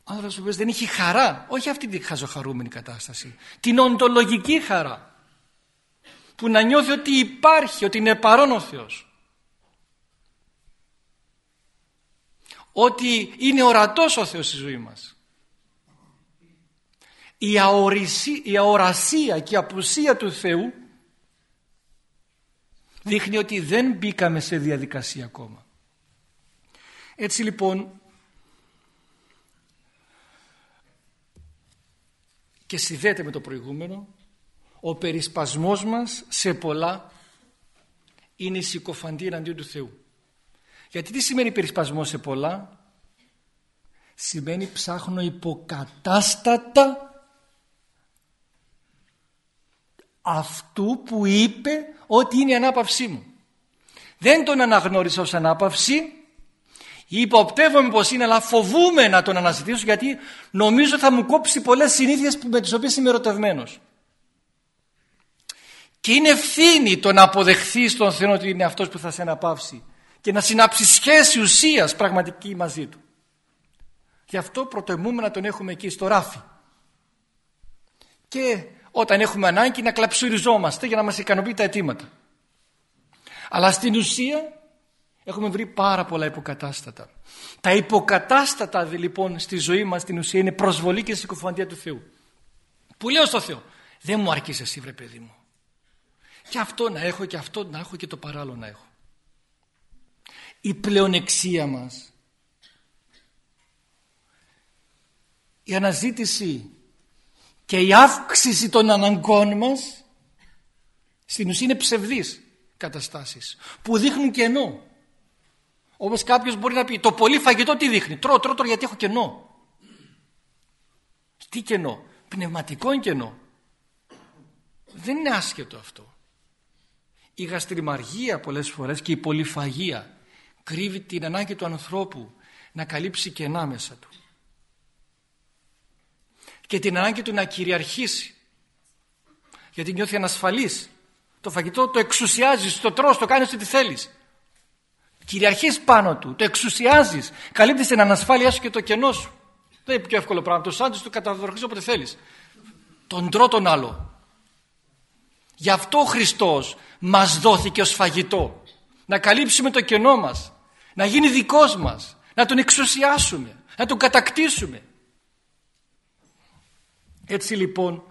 Ο άνθρωπος που δεν έχει χαρά, όχι αυτή τη χαζοχαρούμενη κατάσταση, την οντολογική χαρά που να νιώθει ότι υπάρχει, ότι είναι παρόν ο Θεός. Ότι είναι ορατός ο Θεός στη ζωή μας. Η, αορισί, η αορασία και η απουσία του Θεού δείχνει ότι δεν μπήκαμε σε διαδικασία ακόμα. Έτσι λοιπόν και συνδέεται με το προηγούμενο ο περισπασμός μας σε πολλά είναι η συκοφαντή εναντίον του Θεού. Γιατί τι σημαίνει περισπασμός σε πολλά; Σημαίνει ψάχνω υποκατάστατα αυτού που είπε ότι είναι η ανάπαυσή μου. Δεν τον αναγνώρισα ως ανάπαυση υποπτεύομαι πως είναι αλλά φοβούμαι να τον αναζητήσω γιατί νομίζω θα μου κόψει πολλές συνήθειες με τις οποίες είμαι ερωτευμένος. Και είναι ευθύνη το να αποδεχθεί στον Θεό ότι είναι αυτός που θα σε αναπαύσει και να συνάψει σχέση ουσίας πραγματική μαζί του. Γι' αυτό προτιμούμε να τον έχουμε εκεί στο ράφι. Και όταν έχουμε ανάγκη να κλαψουριζόμαστε για να μας ικανοποιεί τα αιτήματα. Αλλά στην ουσία έχουμε βρει πάρα πολλά υποκατάστατα. Τα υποκατάστατα λοιπόν στη ζωή μας στην ουσία είναι προσβολή και συκοφαντία του Θεού. Που λέω στο Θεό, δεν μου αρκείς εσύ βρε παιδί μου. Και αυτό να έχω και αυτό να έχω και το παράλληλο να έχω. Η πλεονεξία μας η αναζήτηση και η αύξηση των αναγκών μας στην ουσία είναι ψευδείς καταστάσεις που δείχνουν κενό. Όπως κάποιος μπορεί να πει το πολύ φαγητό τι δείχνει; Τρώω, τρώω, τρώω γιατί έχω κενό. Τι κενό; Πνευματικό κενό. Δεν είναι άσχετο αυτό. Η γαστριμαργία πολλές φορές και η πολυφαγία κρύβει την ανάγκη του ανθρώπου να καλύψει κενά μέσα του και την ανάγκη του να κυριαρχήσει. Γιατί νιώθει ανασφαλής. Το φαγητό το εξουσιάζεις, το τρως, το κάνεις ό,τι θέλεις. Κυριαρχείς πάνω του, το εξουσιάζεις. Καλύπτεις την ανασφάλειά σου και το κενό σου. Δεν είναι πιο εύκολο πράγμα. Το σάντζ του καταδορχείς όποτε θέλεις. Τον τρώ τον άλλο. Γι' αυτό ο Χριστός μας δόθηκε ως φαγητό. Να καλύψουμε το κενό μας. Να γίνει δικός μας. Να τον εξουσιάσουμε. Να τον κατακτήσουμε έτσι λοιπόν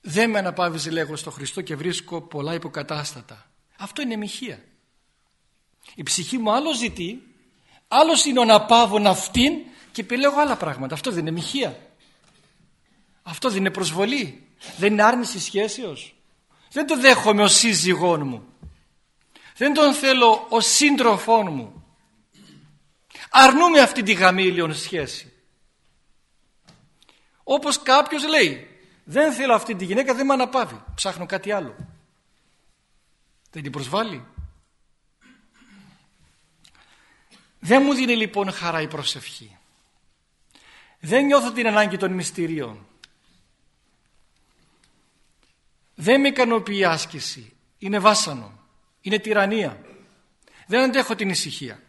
δεν με αναπάβησε λέγω στο Χριστό και βρίσκω πολλά υποκατάστατα. Αυτό είναι μοιχεία. Η ψυχή μου άλλο ζητεί, άλλος είναι ο να πάβω να αυτήν και επιλέγω άλλα πράγματα. Αυτό δεν είναι μοιχεία. Αυτό δεν είναι προσβολή. Δεν είναι άρνηση σχέσεως. Δεν το δέχομαι ως σύζυγόν μου. Δεν τον θέλω ως σύντροφόν μου. Αρνούμε αυτή τη γαμήλιον σχέση. Όπως κάποιος λέει δεν θέλω αυτή τη γυναίκα δεν με αναπαύει. Ψάχνω κάτι άλλο δεν την προσβάλλει. Δεν μου δίνει λοιπόν χαρά η προσευχή. Δεν νιώθω την ανάγκη των μυστηρίων. Δεν με ικανοποιεί η άσκηση. Είναι βάσανο. Είναι τυραννία. Δεν αντέχω την ησυχία.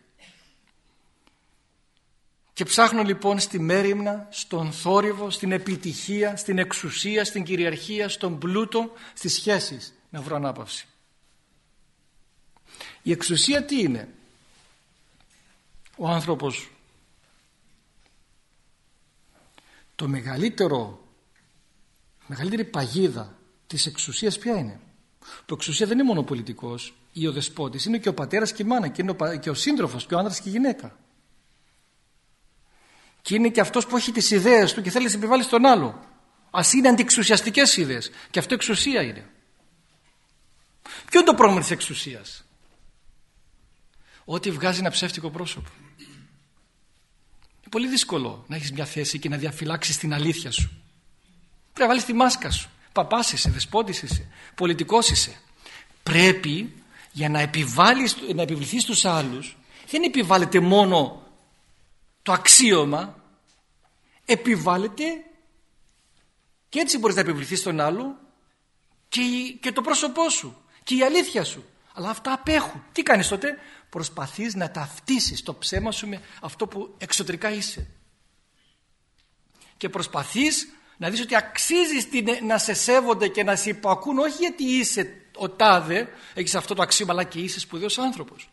Και ψάχνω λοιπόν στη μέρημνα, στον θόρυβο, στην επιτυχία, στην εξουσία, στην κυριαρχία, στον πλούτο, στις σχέσεις να βρω ανάπαυση. Η εξουσία τι είναι; Ο άνθρωπος το μεγαλύτερο μεγαλύτερη παγίδα της εξουσίας ποια είναι; Το εξουσία δεν είναι μόνο πολιτικός ή ο δεσπότης, είναι και ο πατέρας και η μάνα και, είναι ο, και ο σύντροφος και ο άνδρας και η γυναίκα. Και είναι και αυτός που έχει τις ιδέες του και θέλει να επιβάλλει στον άλλο. Ας είναι αντιεξουσιαστικές ιδέες. Και αυτό εξουσία είναι. Ποιο είναι το πρόβλημα της εξουσίας; Ότι βγάζει ένα ψεύτικο πρόσωπο. Είναι πολύ δύσκολο να έχεις μια θέση και να διαφυλάξεις την αλήθεια σου. Πρέπει να βάλεις τη μάσκα σου. Παπάς είσαι, δεσπότης είσαι, πολιτικός είσαι. Πρέπει για να, επιβάλλεις, να επιβληθείς στους άλλους δεν επιβάλλεται μόνο το αξίωμα επιβάλλεται και έτσι μπορείς να επιβληθείς στον άλλο και, και το πρόσωπό σου και η αλήθεια σου. Αλλά αυτά απέχουν. Τι κάνεις τότε; Προσπαθείς να ταυτίσεις το ψέμα σου με αυτό που εξωτερικά είσαι. Και προσπαθείς να δεις ότι αξίζεις να σε σέβονται και να σε υπακούν όχι γιατί είσαι ο τάδε, έχεις αυτό το αξίωμα αλλά και είσαι σπουδαίος άνθρωπος.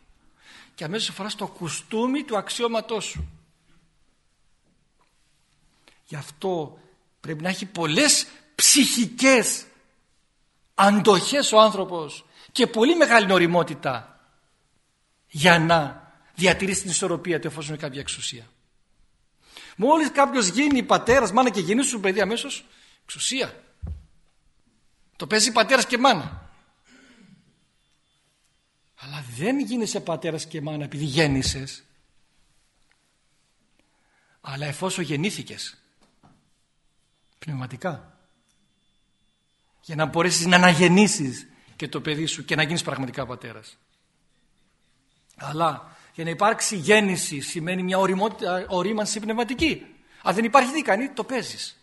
Και αμέσως φοράς το κουστούμι του αξιώματός σου. Γι' αυτό πρέπει να έχει πολλές ψυχικές αντοχές ο άνθρωπος και πολύ μεγάλη νοριμότητα για να διατηρήσει την ισορροπία του εφόσον είναι κάποια εξουσία. Μόλις κάποιος γίνει πατέρας, μάνα και γεννήσει σου παιδί αμέσως, εξουσία. Το παίζει πατέρας και μάνα. Αλλά δεν γίνεσαι πατέρας και μάνα επειδή γέννησες. Αλλά εφόσον γεννήθηκες πνευματικά για να μπορέσεις να αναγεννήσεις και το παιδί σου και να γίνεις πραγματικά πατέρας. Αλλά για να υπάρξει γέννηση σημαίνει μια ορίμανση πνευματική. Αν δεν υπάρχει τι κάνει, το παίζεις.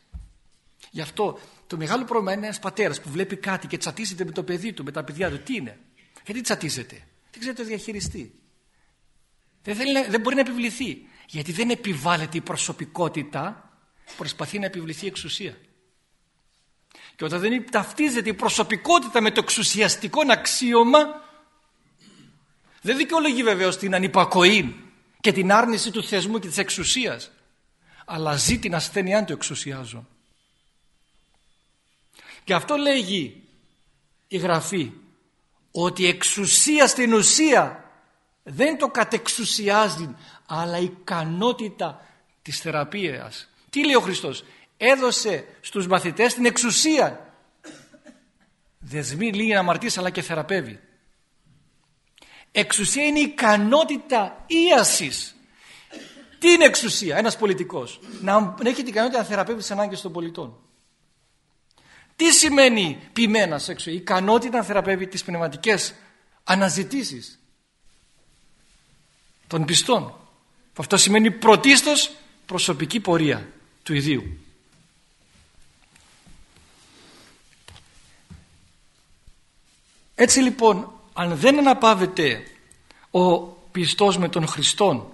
Γι' αυτό το μεγάλο πρόβλημα είναι ένας πατέρας που βλέπει κάτι και τσατίζεται με το παιδί του, με τα παιδιά του. Τι είναι, γιατί τσατίζεται; Δεν ξέρει το διαχειριστεί. Δεν, θέλει, δεν μπορεί να επιβληθεί. Γιατί δεν επιβάλλεται η προσωπικότητα προσπαθεί να επιβληθεί η εξουσία. Και όταν δεν ταυτίζεται η προσωπικότητα με το εξουσιαστικό αξίωμα δεν δικαιολογεί βεβαίως την ανυπακοή και την άρνηση του θεσμού και της εξουσίας αλλά ζει την ασθένειά αν το εξουσιάζω. Και αυτό λέγει η Γραφή ότι η εξουσία στην ουσία δεν το κατεξουσιάζει αλλά η ικανότητα της θεραπείας τι λέει ο Χριστός; Έδωσε στους μαθητές την εξουσία. Δεσμεί λίγη αμαρτίας αλλά και θεραπεύει. Εξουσία είναι η ικανότητα ίασης. Τι είναι εξουσία; Ένας πολιτικός. Να έχει την ικανότητα να θεραπεύει τις ανάγκες των πολιτών. Τι σημαίνει ποιμένα έξω. Η ικανότητα να θεραπεύει τις πνευματικές αναζητήσεις των πιστών. Αυτό σημαίνει πρωτίστως προσωπική πορεία του ιδίου. Έτσι λοιπόν αν δεν αναπαύεται ο πιστός με τον Χριστόν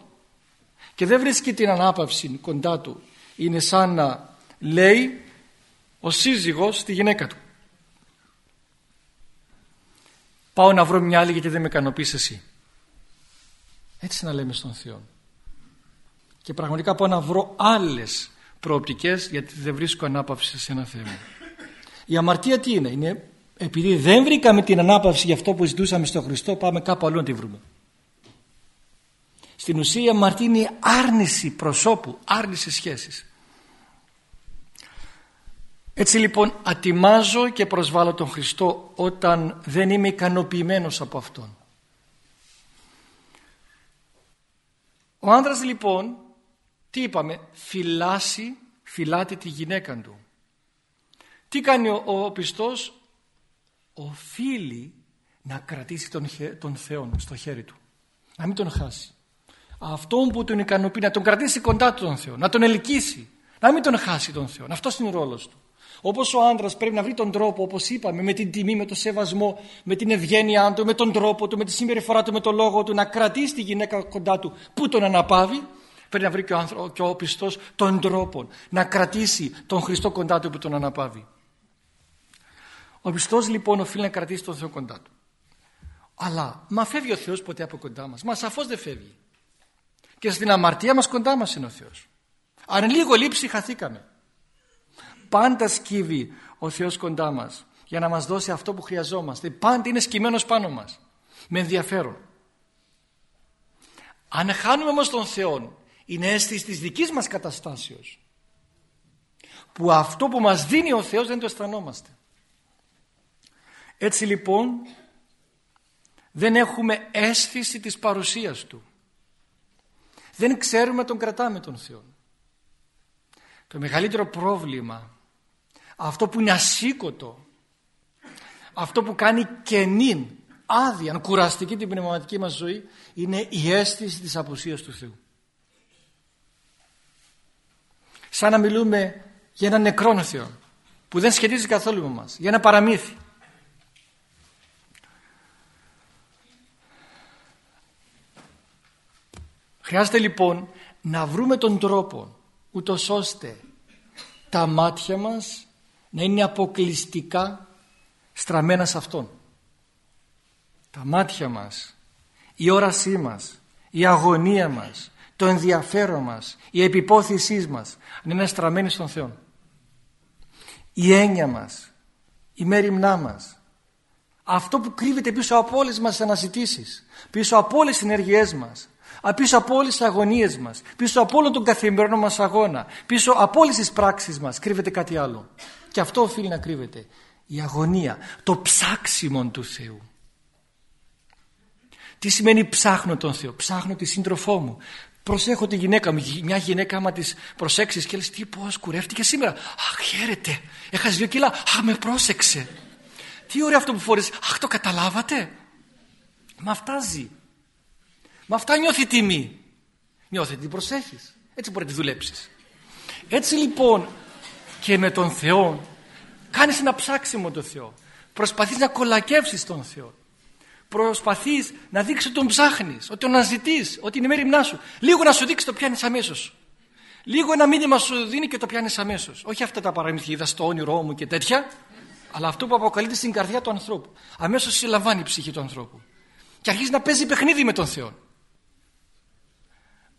και δεν βρίσκει την ανάπαυση κοντά του είναι σαν να λέει ο σύζυγος στη γυναίκα του. Πάω να βρω μια άλλη γιατί δεν με ικανοποιείς εσύ έτσι να λέμε στον Θεό. Και πραγματικά πάω να βρω άλλες προοπτικές γιατί δεν βρίσκω ανάπαυση σε ένα θέμα. Η αμαρτία τι είναι, είναι επειδή δεν βρήκαμε την ανάπαυση για αυτό που ζητούσαμε στον Χριστό πάμε κάπου αλλού να τη βρούμε. Στην ουσία η αμαρτία είναι άρνηση προσώπου, άρνηση σχέσης. Έτσι λοιπόν ατιμάζω και προσβάλλω τον Χριστό όταν δεν είμαι ικανοποιημένος από Αυτόν. Ο άνδρας λοιπόν τι είπαμε, φυλάσει, φυλάται τη γυναίκα του. Τι κάνει ο, ο πιστός, οφείλει να κρατήσει τον, τον Θεό στο χέρι του. Να μην τον χάσει. Αυτό που τον ικανοποιεί, να τον κρατήσει κοντά του τον Θεό, να τον ελκύσει. Να μην τον χάσει τον Θεό. Αυτός είναι ο ρόλος του. Όπως ο άντρας πρέπει να βρει τον τρόπο, όπως είπαμε, με την τιμή, με το σεβασμό, με την ευγένειά του, με τον τρόπο του, με τη συμπεριφορά του, με τον λόγο του, να κρατήσει τη γυναίκα κοντά του που τον αναπαύει, πρέπει να βρει και ο, άνθρω... και ο πιστός τον τρόπο να κρατήσει τον Χριστό κοντά του που τον αναπαύει. Ο πιστός λοιπόν οφείλει να κρατήσει τον Θεό κοντά του. Αλλά, μα φεύγει ο Θεός ποτέ από κοντά μας; Μα σαφώς δεν φεύγει. Και στην αμαρτία μας κοντά μας είναι ο Θεός. Αν λίγο λείψει χαθήκαμε. Πάντα σκύβει ο Θεός κοντά μας για να μας δώσει αυτό που χρειαζόμαστε. Πάντα είναι σκυμμένος πάνω μας. Με ενδιαφέρον. Αν χάνουμε όμως τον Θεό είναι αίσθηση της δικής μας καταστάσεως που αυτό που μας δίνει ο Θεός δεν το αισθανόμαστε. Έτσι λοιπόν δεν έχουμε αίσθηση της παρουσίας Του. Δεν ξέρουμε τον κρατάμε τον Θεό. Το μεγαλύτερο πρόβλημα, αυτό που είναι ασήκωτο, αυτό που κάνει κενήν, άδεια, κουραστική την πνευματική μας ζωή, είναι η αίσθηση της απουσίας του Θεού. Σαν να μιλούμε για έναν νεκρό Θεό, που δεν σχετίζει καθόλου με μας, για ένα παραμύθι. Χρειάζεται λοιπόν να βρούμε τον τρόπο ούτως ώστε τα μάτια μας να είναι αποκλειστικά στραμμένα σε Αυτόν. Τα μάτια μας, η όρασή μας, η αγωνία μας, το ενδιαφέρον μας, η επιπόθεσή μας να είναι στραμμένοι στον Θεό. Η έννοια μας, η μέρημνά μας, αυτό που κρύβεται πίσω από όλες μας τις αναζητήσεις, πίσω από όλες τις ενεργειές μας, πίσω από όλες τις αγωνίες μας, πίσω από όλο τον καθημερινό μας αγώνα, πίσω από όλες τις πράξεις μας κρύβεται κάτι άλλο. Και αυτό οφείλει να κρύβεται. Η αγωνία, το ψάξιμο του Θεού. Τι σημαίνει ψάχνω τον Θεό, ψάχνω τη σύντροφό μου. Προσέχω τη γυναίκα μου, μια γυναίκα άμα της προσέξεις και λες τι πώς κουρεύτηκε σήμερα; Αχ χαίρετε, έχασε δύο κιλά, αχ με πρόσεξε. Τι ωραίο αυτό που φορείς, αχ το καταλάβατε. Μα φτάζει. Με αυτά νιώθει τιμή. Νιώθει την προσέχεις. Έτσι μπορεί να τη δουλέψεις. Έτσι λοιπόν και με τον Θεό κάνεις ένα ψάξιμο τον Θεό. Προσπαθείς να κολακεύσεις τον Θεό. Προσπαθείς να δείξεις ότι τον ψάχνεις, ότι τον αναζητείς, ότι είναι μέρημνά σου. Λίγο να σου δείξει το πιάνεις αμέσως. Λίγο ένα μήνυμα σου δίνει και το πιάνεις αμέσως. Όχι αυτά τα παραμύθια, είδα στο όνειρό μου και τέτοια, αλλά αυτό που αποκαλείται στην καρδιά του ανθρώπου. Αμέσως συλλαμβάνει η ψυχή του ανθρώπου. Και αρχίζει να παίζει παιχνίδι με τον Θεό.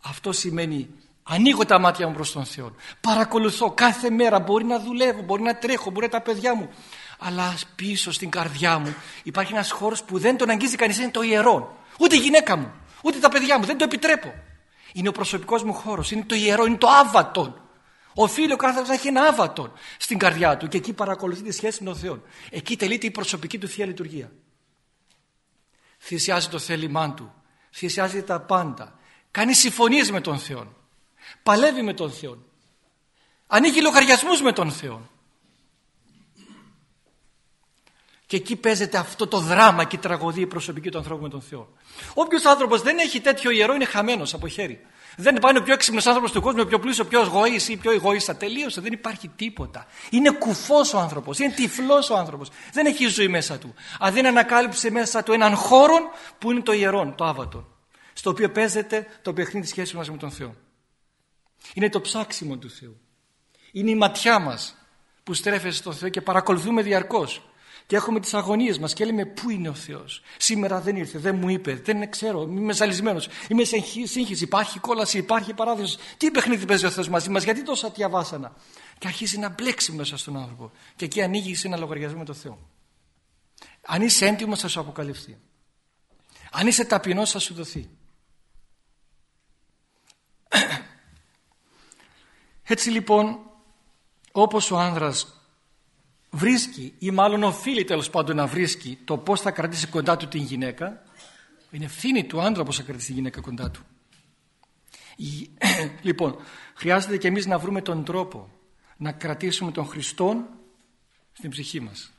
Αυτό σημαίνει ανοίγω τα μάτια μου προς τον Θεό. Παρακολουθώ κάθε μέρα. Μπορεί να δουλεύω, μπορεί να τρέχω, μπορεί να τα παιδιά μου. Αλλά πίσω στην καρδιά μου υπάρχει ένας χώρος που δεν τον αγγίζει κανείς. Είναι το ιερό. Ούτε η γυναίκα μου, ούτε τα παιδιά μου. Δεν το επιτρέπω. Είναι ο προσωπικός μου χώρος. Είναι το ιερό, είναι το άβατον. Οφείλει ο κάθε να έχει ένα άβατον στην καρδιά του και εκεί παρακολουθεί τη σχέση με τον Θεό. Εκεί τελείται η προσωπική του θεία λειτουργία. Θυσιάζει το θέλημά του. Θυσιάζει τα πάντα κάνει συμφωνίες με τον Θεό παλεύει με τον Θεό ανοίγει λογαριασμούς με τον Θεό και εκεί παίζεται αυτό το δράμα και η τραγωδία προσωπική του ανθρώπου με τον Θεό όποιος άνθρωπος δεν έχει τέτοιο ιερό είναι χαμένος από χέρι δεν πάει ο πιο έξυπνος άνθρωπος του κόσμου, ο πιο πλούσιος, ο πιο εγωής ή πιο εγωίστα. Τελείωσε, δεν υπάρχει τίποτα. Είναι κουφός ο άνθρωπος, είναι τυφλός ο άνθρωπος. Δεν έχει ζωή μέσα του. Αν δεν ανακάλυψε μέσα του έναν χώρο που είναι το ιερό, το άβατο στο οποίο παίζεται το παιχνίδι σχέσης μας με τον Θεό. Είναι το ψάξιμο του Θεού. Είναι η ματιά μας που στρέφεται στον Θεό και παρακολουθούμε διαρκώς. Και έχουμε τις αγωνίες μας και λέμε πού είναι ο Θεός; Σήμερα δεν ήρθε, δεν μου είπε, δεν ξέρω, είμαι ζαλισμένος, είμαι σε σύγχυση, υπάρχει κόλαση, υπάρχει παράδοση. Τι παιχνίδι παίζει ο Θεός μαζί μας, γιατί τόσα διαβάσανα; Και αρχίζει να μπλέξει μέσα στον άνθρωπο. Και εκεί ανοίγει ένα λογαριασμό με τον Θεό. Αν είσαι έντιμος θα σου αποκαλυφθεί. Αν είσαι ταπεινός θα σου δοθεί. Έτσι λοιπόν όπως ο άνδρας βρίσκει ή μάλλον οφείλει τέλος πάντων να βρίσκει το πώς θα κρατήσει κοντά του την γυναίκα είναι ευθύνη του άντρα πώς θα κρατήσει την γυναίκα κοντά του. Λοιπόν, χρειάζεται και εμείς να βρούμε τον τρόπο να κρατήσουμε τον Χριστό στην ψυχή μας.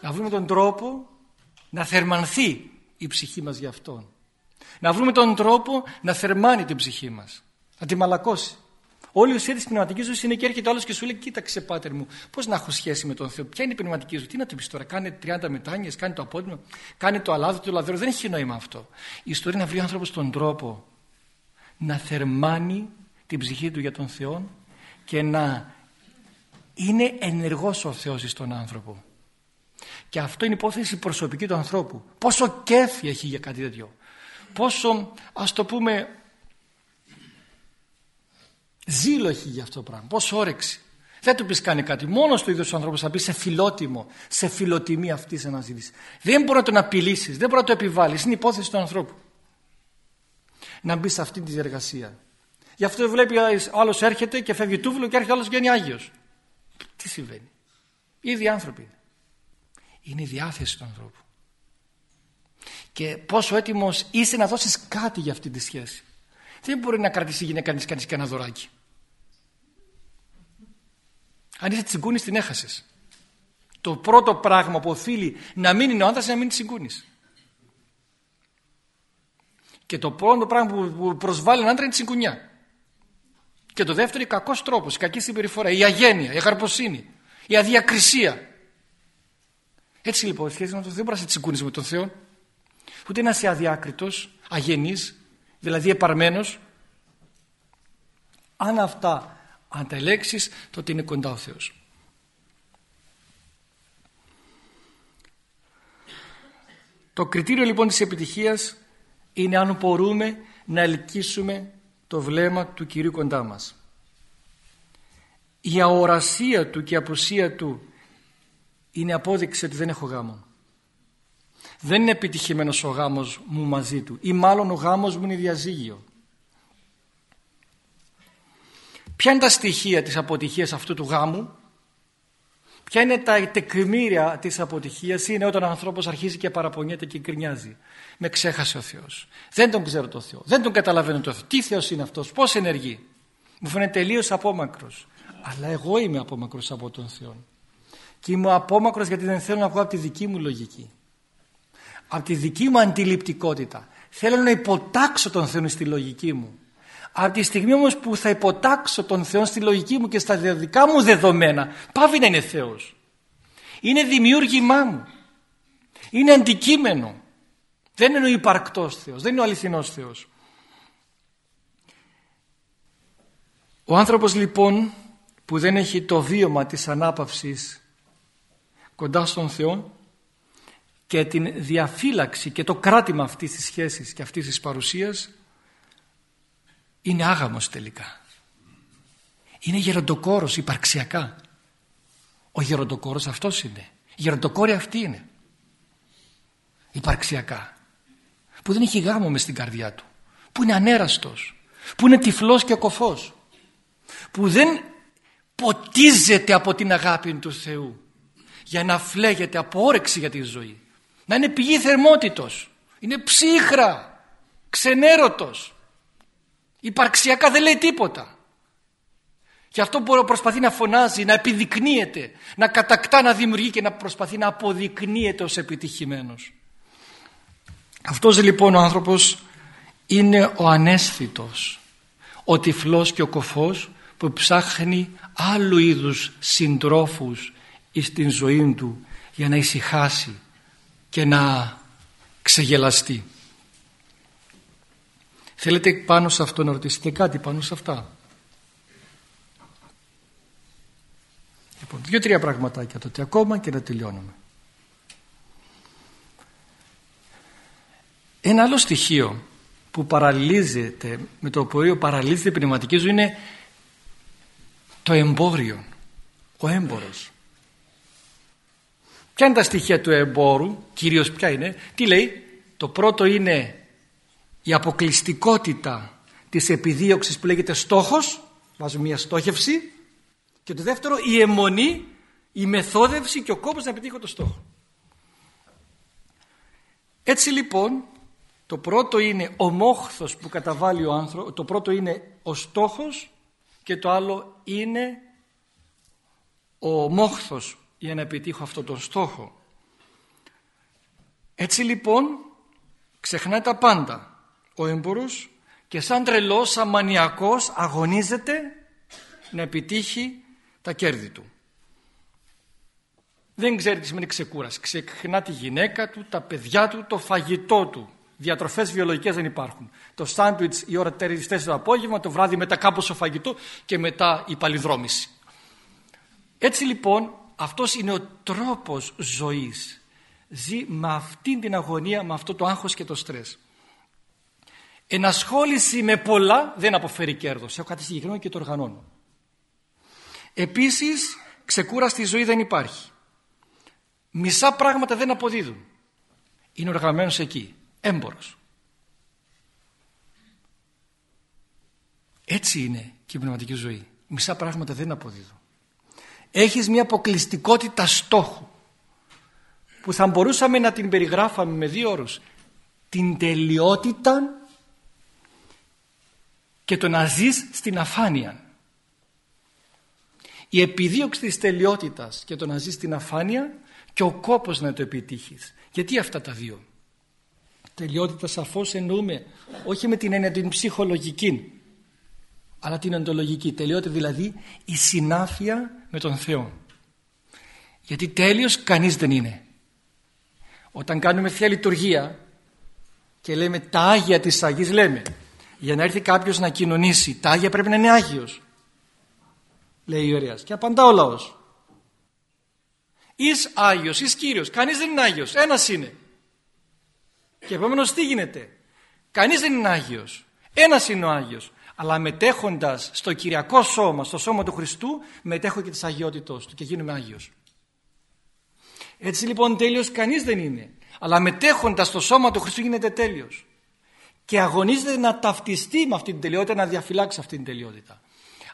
Να βρούμε τον τρόπο να θερμανθεί η ψυχή μας για Αυτόν. Να βρούμε τον τρόπο να θερμάνει την ψυχή μας. Να τη μαλακώσει. Όλη η ουσία της πνευματικής ζωής είναι και έρχεται άλλος και σου λέει: Κοίταξε, πάτερ μου, πώς να έχω σχέση με τον Θεό, ποια είναι η πνευματική ζωή, τι να του πεις τώρα, κάνε 30 μετάνοιε, κάνει το απόδειγμα, κάνει το αλάδι, το λαδρό. Δεν έχει νόημα αυτό. Η ιστορία να βρει ο άνθρωπος τον τρόπο να θερμάνει την ψυχή του για τον Θεό και να είναι ενεργός ο Θεός στον άνθρωπο. Και αυτό είναι υπόθεση προσωπική του ανθρώπου. Πόσο κέφι έχει για κάτι τέτοιο. Πόσο, ας το πούμε, ζήλο έχει για αυτό το πράγμα. Πόσο όρεξη. Δεν του πεις κάνει κάτι. Μόνος του ίδιο ο άνθρωπος θα μπει σε φιλότιμο, σε φιλοτιμή αυτής τη αναζήτηση. Δεν μπορεί να τον απειλήσεις, δεν μπορεί να το επιβάλλεις. Είναι υπόθεση του ανθρώπου. Να μπει σε αυτή τη διεργασία. Γι' αυτό βλέπει άλλος έρχεται και φεύγει τούβλο και έρχεται άλλος και είναι Άγιος. Τι συμβαίνει. Ήδη άνθρωποι είναι. Είναι η διάθεση του ανθρώπου. Και πόσο έτοιμος είσαι να δώσεις κάτι για αυτή τη σχέση. Δεν μπορεί να κρατήσει η γυναίκα να κάνεις και ένα δωράκι. Αν είσαι τσιγκούνης, την έχασες. Το πρώτο πράγμα που οφείλει να μην είναι ο άντρα είναι να μην τσιγκούνης. Και το πρώτο πράγμα που προσβάλλει έναν άντρα είναι η τσιγκουνιά. Και το δεύτερο είναι κακός τρόπος, η κακή συμπεριφορά, η αγένεια, η αγαρποσύνη, η αδιακρισία. Έτσι λοιπόν, σχέση με τον Θεό δεν μπορεί να τσιγκούνει με τον Θεό, ούτε να είσαι αδιάκριτος, αγενής, δηλαδή επαρμένος. Αν αυτά αν τα ελέγξεις τότε είναι κοντά ο Θεός. Το κριτήριο λοιπόν της επιτυχίας είναι αν μπορούμε να ελκύσουμε το βλέμμα του Κυρίου κοντά μας. Η αορασία του και η απουσία του είναι απόδειξη ότι δεν έχω γάμο. Δεν είναι επιτυχημένος ο γάμος μου μαζί του ή μάλλον ο γάμος μου είναι διαζύγιο. Ποια είναι τα στοιχεία της αποτυχίας αυτού του γάμου; Ποια είναι τα τεκμήρια της αποτυχίας; Είναι όταν ο άνθρωπος αρχίζει και παραπονιέται και κρινιάζει. Με ξέχασε ο Θεός. Δεν τον ξέρω τον Θεό. Δεν τον καταλαβαίνω τον Θεό. Τι Θεός είναι αυτός; Πώς ενεργεί; Μου φαίνεται τελείως απόμακρος. Αλλά εγώ είμαι απόμακρος από τον Θεό. Και είμαι απόμακρος γιατί δεν θέλω να βγω από τη δική μου λογική. Από τη δική μου αντιληπτικότητα. Θέλω να υποτάξω τον Θεό στη λογική μου. Από τη στιγμή όμως που θα υποτάξω τον Θεό στη λογική μου και στα δικά μου δεδομένα, πάβει να είναι Θεός. Είναι δημιούργημά μου. Είναι αντικείμενο. Δεν είναι ο υπαρκτός Θεός, δεν είναι ο αληθινός Θεός. Ο άνθρωπος λοιπόν που δεν έχει το βίωμα της ανάπαυσης κοντά στον Θεό και την διαφύλαξη και το κράτημα αυτής της σχέσης και αυτής της παρουσίας είναι άγαμος τελικά. Είναι γεροντοκόρος υπαρξιακά. Ο γεροντοκόρος αυτός είναι. Η γεροντοκόρη αυτή είναι. Υπαρξιακά. Που δεν έχει γάμο μες στην καρδιά του. Που είναι ανέραστος. Που είναι τυφλός και κοφός. Που δεν ποτίζεται από την αγάπη του Θεού. Για να φλέγεται από όρεξη για τη ζωή. Να είναι πηγή θερμότητος. Είναι ψύχρα. Ξενέρωτος υπαρξιακά δεν λέει τίποτα. Γι' αυτό προσπαθεί να φωνάζει, να επιδεικνύεται, να κατακτά, να δημιουργεί και να προσπαθεί να αποδεικνύεται ως επιτυχημένος. Αυτός λοιπόν ο άνθρωπος είναι ο ανέσθητος, ο τυφλός και ο κοφός που ψάχνει άλλου είδους συντρόφους στην ζωή του για να ησυχάσει και να ξεγελαστεί. Θέλετε πάνω σε αυτό να ρωτήσετε κάτι πάνω σε αυτά; Λοιπόν, δύο-τρία πραγματάκια τότε ακόμα και να τελειώνουμε. Ένα άλλο στοιχείο που παραλύζεται, με το οποίο παραλύζεται η πνευματική ζωή είναι το εμπόριο, ο έμπορος. Ποια είναι τα στοιχεία του εμπόρου, κυρίως ποια είναι, τι λέει, το πρώτο είναι η αποκλειστικότητα της επιδίωξης που λέγεται στόχος, βάζω μια στόχευση και το δεύτερο η αιμονή, η μεθόδευση και ο κόπος να επιτύχω το στόχο. Έτσι λοιπόν το πρώτο είναι ο μόχθος που καταβάλει ο άνθρωπος, το πρώτο είναι ο στόχος και το άλλο είναι ο μόχθος για να επιτύχω αυτό τον στόχο. Έτσι λοιπόν ξεχνάει τα πάντα ο έμπορος και σαν τρελός, σαν μανιακός αγωνίζεται να επιτύχει τα κέρδη του. Δεν ξέρει τι σημαίνει ξεκούραση. Ξεχνά τη γυναίκα του, τα παιδιά του, το φαγητό του. Διατροφές βιολογικές δεν υπάρχουν. Το σάντουιτς η ώρα 4 το απόγευμα, το βράδυ μετά κάπως φαγητό και μετά η παλιδρόμηση. Έτσι λοιπόν αυτός είναι ο τρόπος ζωής. Ζει με αυτήν την αγωνία, με αυτό το άγχος και το στρες. Ενασχόληση με πολλά δεν αποφέρει κέρδος. Έχω κάτι συγκεκριμένο και το οργανώνω. Επίσης, ξεκούραστη ζωή δεν υπάρχει. Μισά πράγματα δεν αποδίδουν. Είναι οργανωμένος εκεί. Έμπορος. Έτσι είναι και η πνευματική ζωή. Μισά πράγματα δεν αποδίδουν. Έχεις μια αποκλειστικότητα στόχου που θα μπορούσαμε να την περιγράφαμε με δύο όρους. Την τελειότητα και το να ζεις στην αφάνεια. Η επιδίωξη της τελειότητας και το να ζεις στην αφάνεια και ο κόπος να το επιτύχεις. Γιατί αυτά τα δύο; Τελειότητα σαφώς εννοούμε όχι με την έννοια την ψυχολογική αλλά την εντολογική. Τελειότητα δηλαδή η συνάφεια με τον Θεό. Γιατί τέλειος κανείς δεν είναι. Όταν κάνουμε Θεία Λειτουργία και λέμε τα Άγια της Αγής λέμε για να έρθει κάποιος να κοινωνήσει τα Άγια πρέπει να είναι Άγιος λέει ο ιερέας. Και απαντά ο λαός. Εις Άγιος, εις Κύριος. Κανείς δεν είναι Άγιος, ένας είναι. Και επομένω τι γίνεται; Κανείς δεν είναι Άγιος. Ένας είναι ο Άγιος. Αλλά μετέχοντας στο Κυριακό σώμα, στο σώμα του Χριστού μετέχω και της αγιότητός του και γίνομαι Άγιος. Έτσι λοιπόν τέλειος κανείς δεν είναι. Αλλά μετέχοντας στο σώμα του Χριστού γίνεται τέλειος και αγωνίζεται να ταυτιστεί με αυτή την τελειότητα, να διαφυλάξει αυτή την τελειότητα.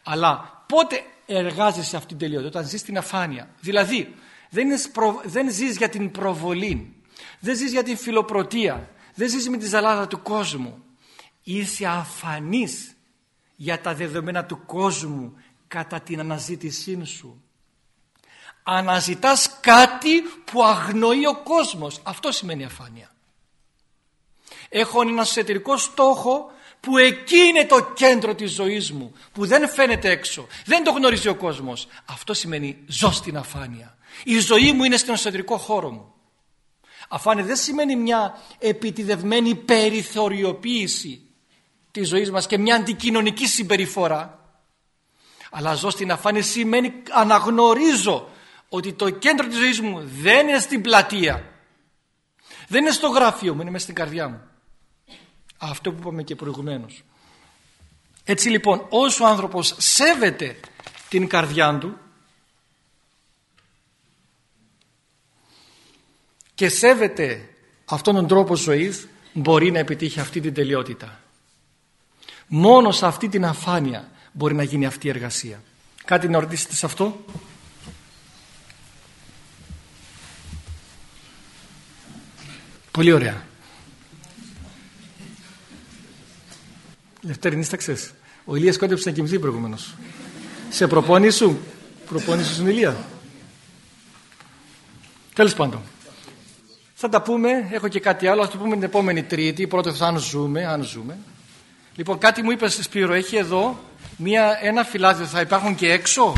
Αλλά πότε εργάζεσαι αυτή την τελειότητα, όταν ζεις στην αφάνεια. Δηλαδή δεν, δεν ζεις για την προβολή, δεν ζεις για την φιλοπρωτεία, δεν ζεις με τη ζαλάδα του κόσμου. Είσαι αφανής για τα δεδομένα του κόσμου κατά την αναζήτησή σου. Αναζητάς κάτι που αγνοεί ο κόσμος. Αυτό σημαίνει αφάνεια. Έχω ένα εσωτερικό στόχο που εκεί είναι το κέντρο της ζωής μου που δεν φαίνεται έξω δεν το γνωρίζει ο κόσμος. Αυτό σημαίνει ζω στην αφάνεια. Η ζωή μου είναι στον εσωτερικό χώρο μου. Αφάνεια δεν σημαίνει μια επιτιδευμένη περιθωριοποίηση της ζωής μας και μια αντικοινωνική συμπεριφορά αλλά ζω στην αφάνεια σημαίνει αναγνωρίζω ότι το κέντρο της ζωής μου δεν είναι στην πλατεία δεν είναι στο γραφείο μου, είναι μέσα στην καρδιά μου αυτό που είπαμε και προηγουμένως. Έτσι λοιπόν όσο ο άνθρωπος σέβεται την καρδιά του και σέβεται αυτόν τον τρόπο ζωής μπορεί να επιτύχει αυτή την τελειότητα. Μόνο σε αυτή την αφάνεια μπορεί να γίνει αυτή η εργασία. Κάτι να ρωτήσετε σε αυτό; Πολύ ωραία. Λευτέρη, νύσταξες. Ο Ηλίας κόντεψε να κοιμηθεί προηγουμένως. Σε προπόνηση σου. Προπόνηση σου Ηλία. Τέλος πάντων. Θα τα πούμε, έχω και κάτι άλλο, θα το πούμε την επόμενη Τρίτη, πρώτο θα αν ζούμε, αν ζούμε. Λοιπόν, κάτι μου είπες Σπύρο, έχει εδώ μια, ένα φυλάδιο, θα υπάρχουν και έξω;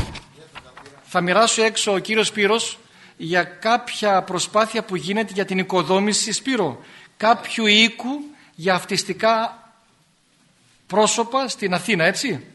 Θα μοιράσω έξω ο κύριος Σπύρος για κάποια προσπάθεια που γίνεται για την οικοδόμηση Σπύρο κάποιου οίκου για αυτιστικά πρόσωπα στην Αθήνα, έτσι;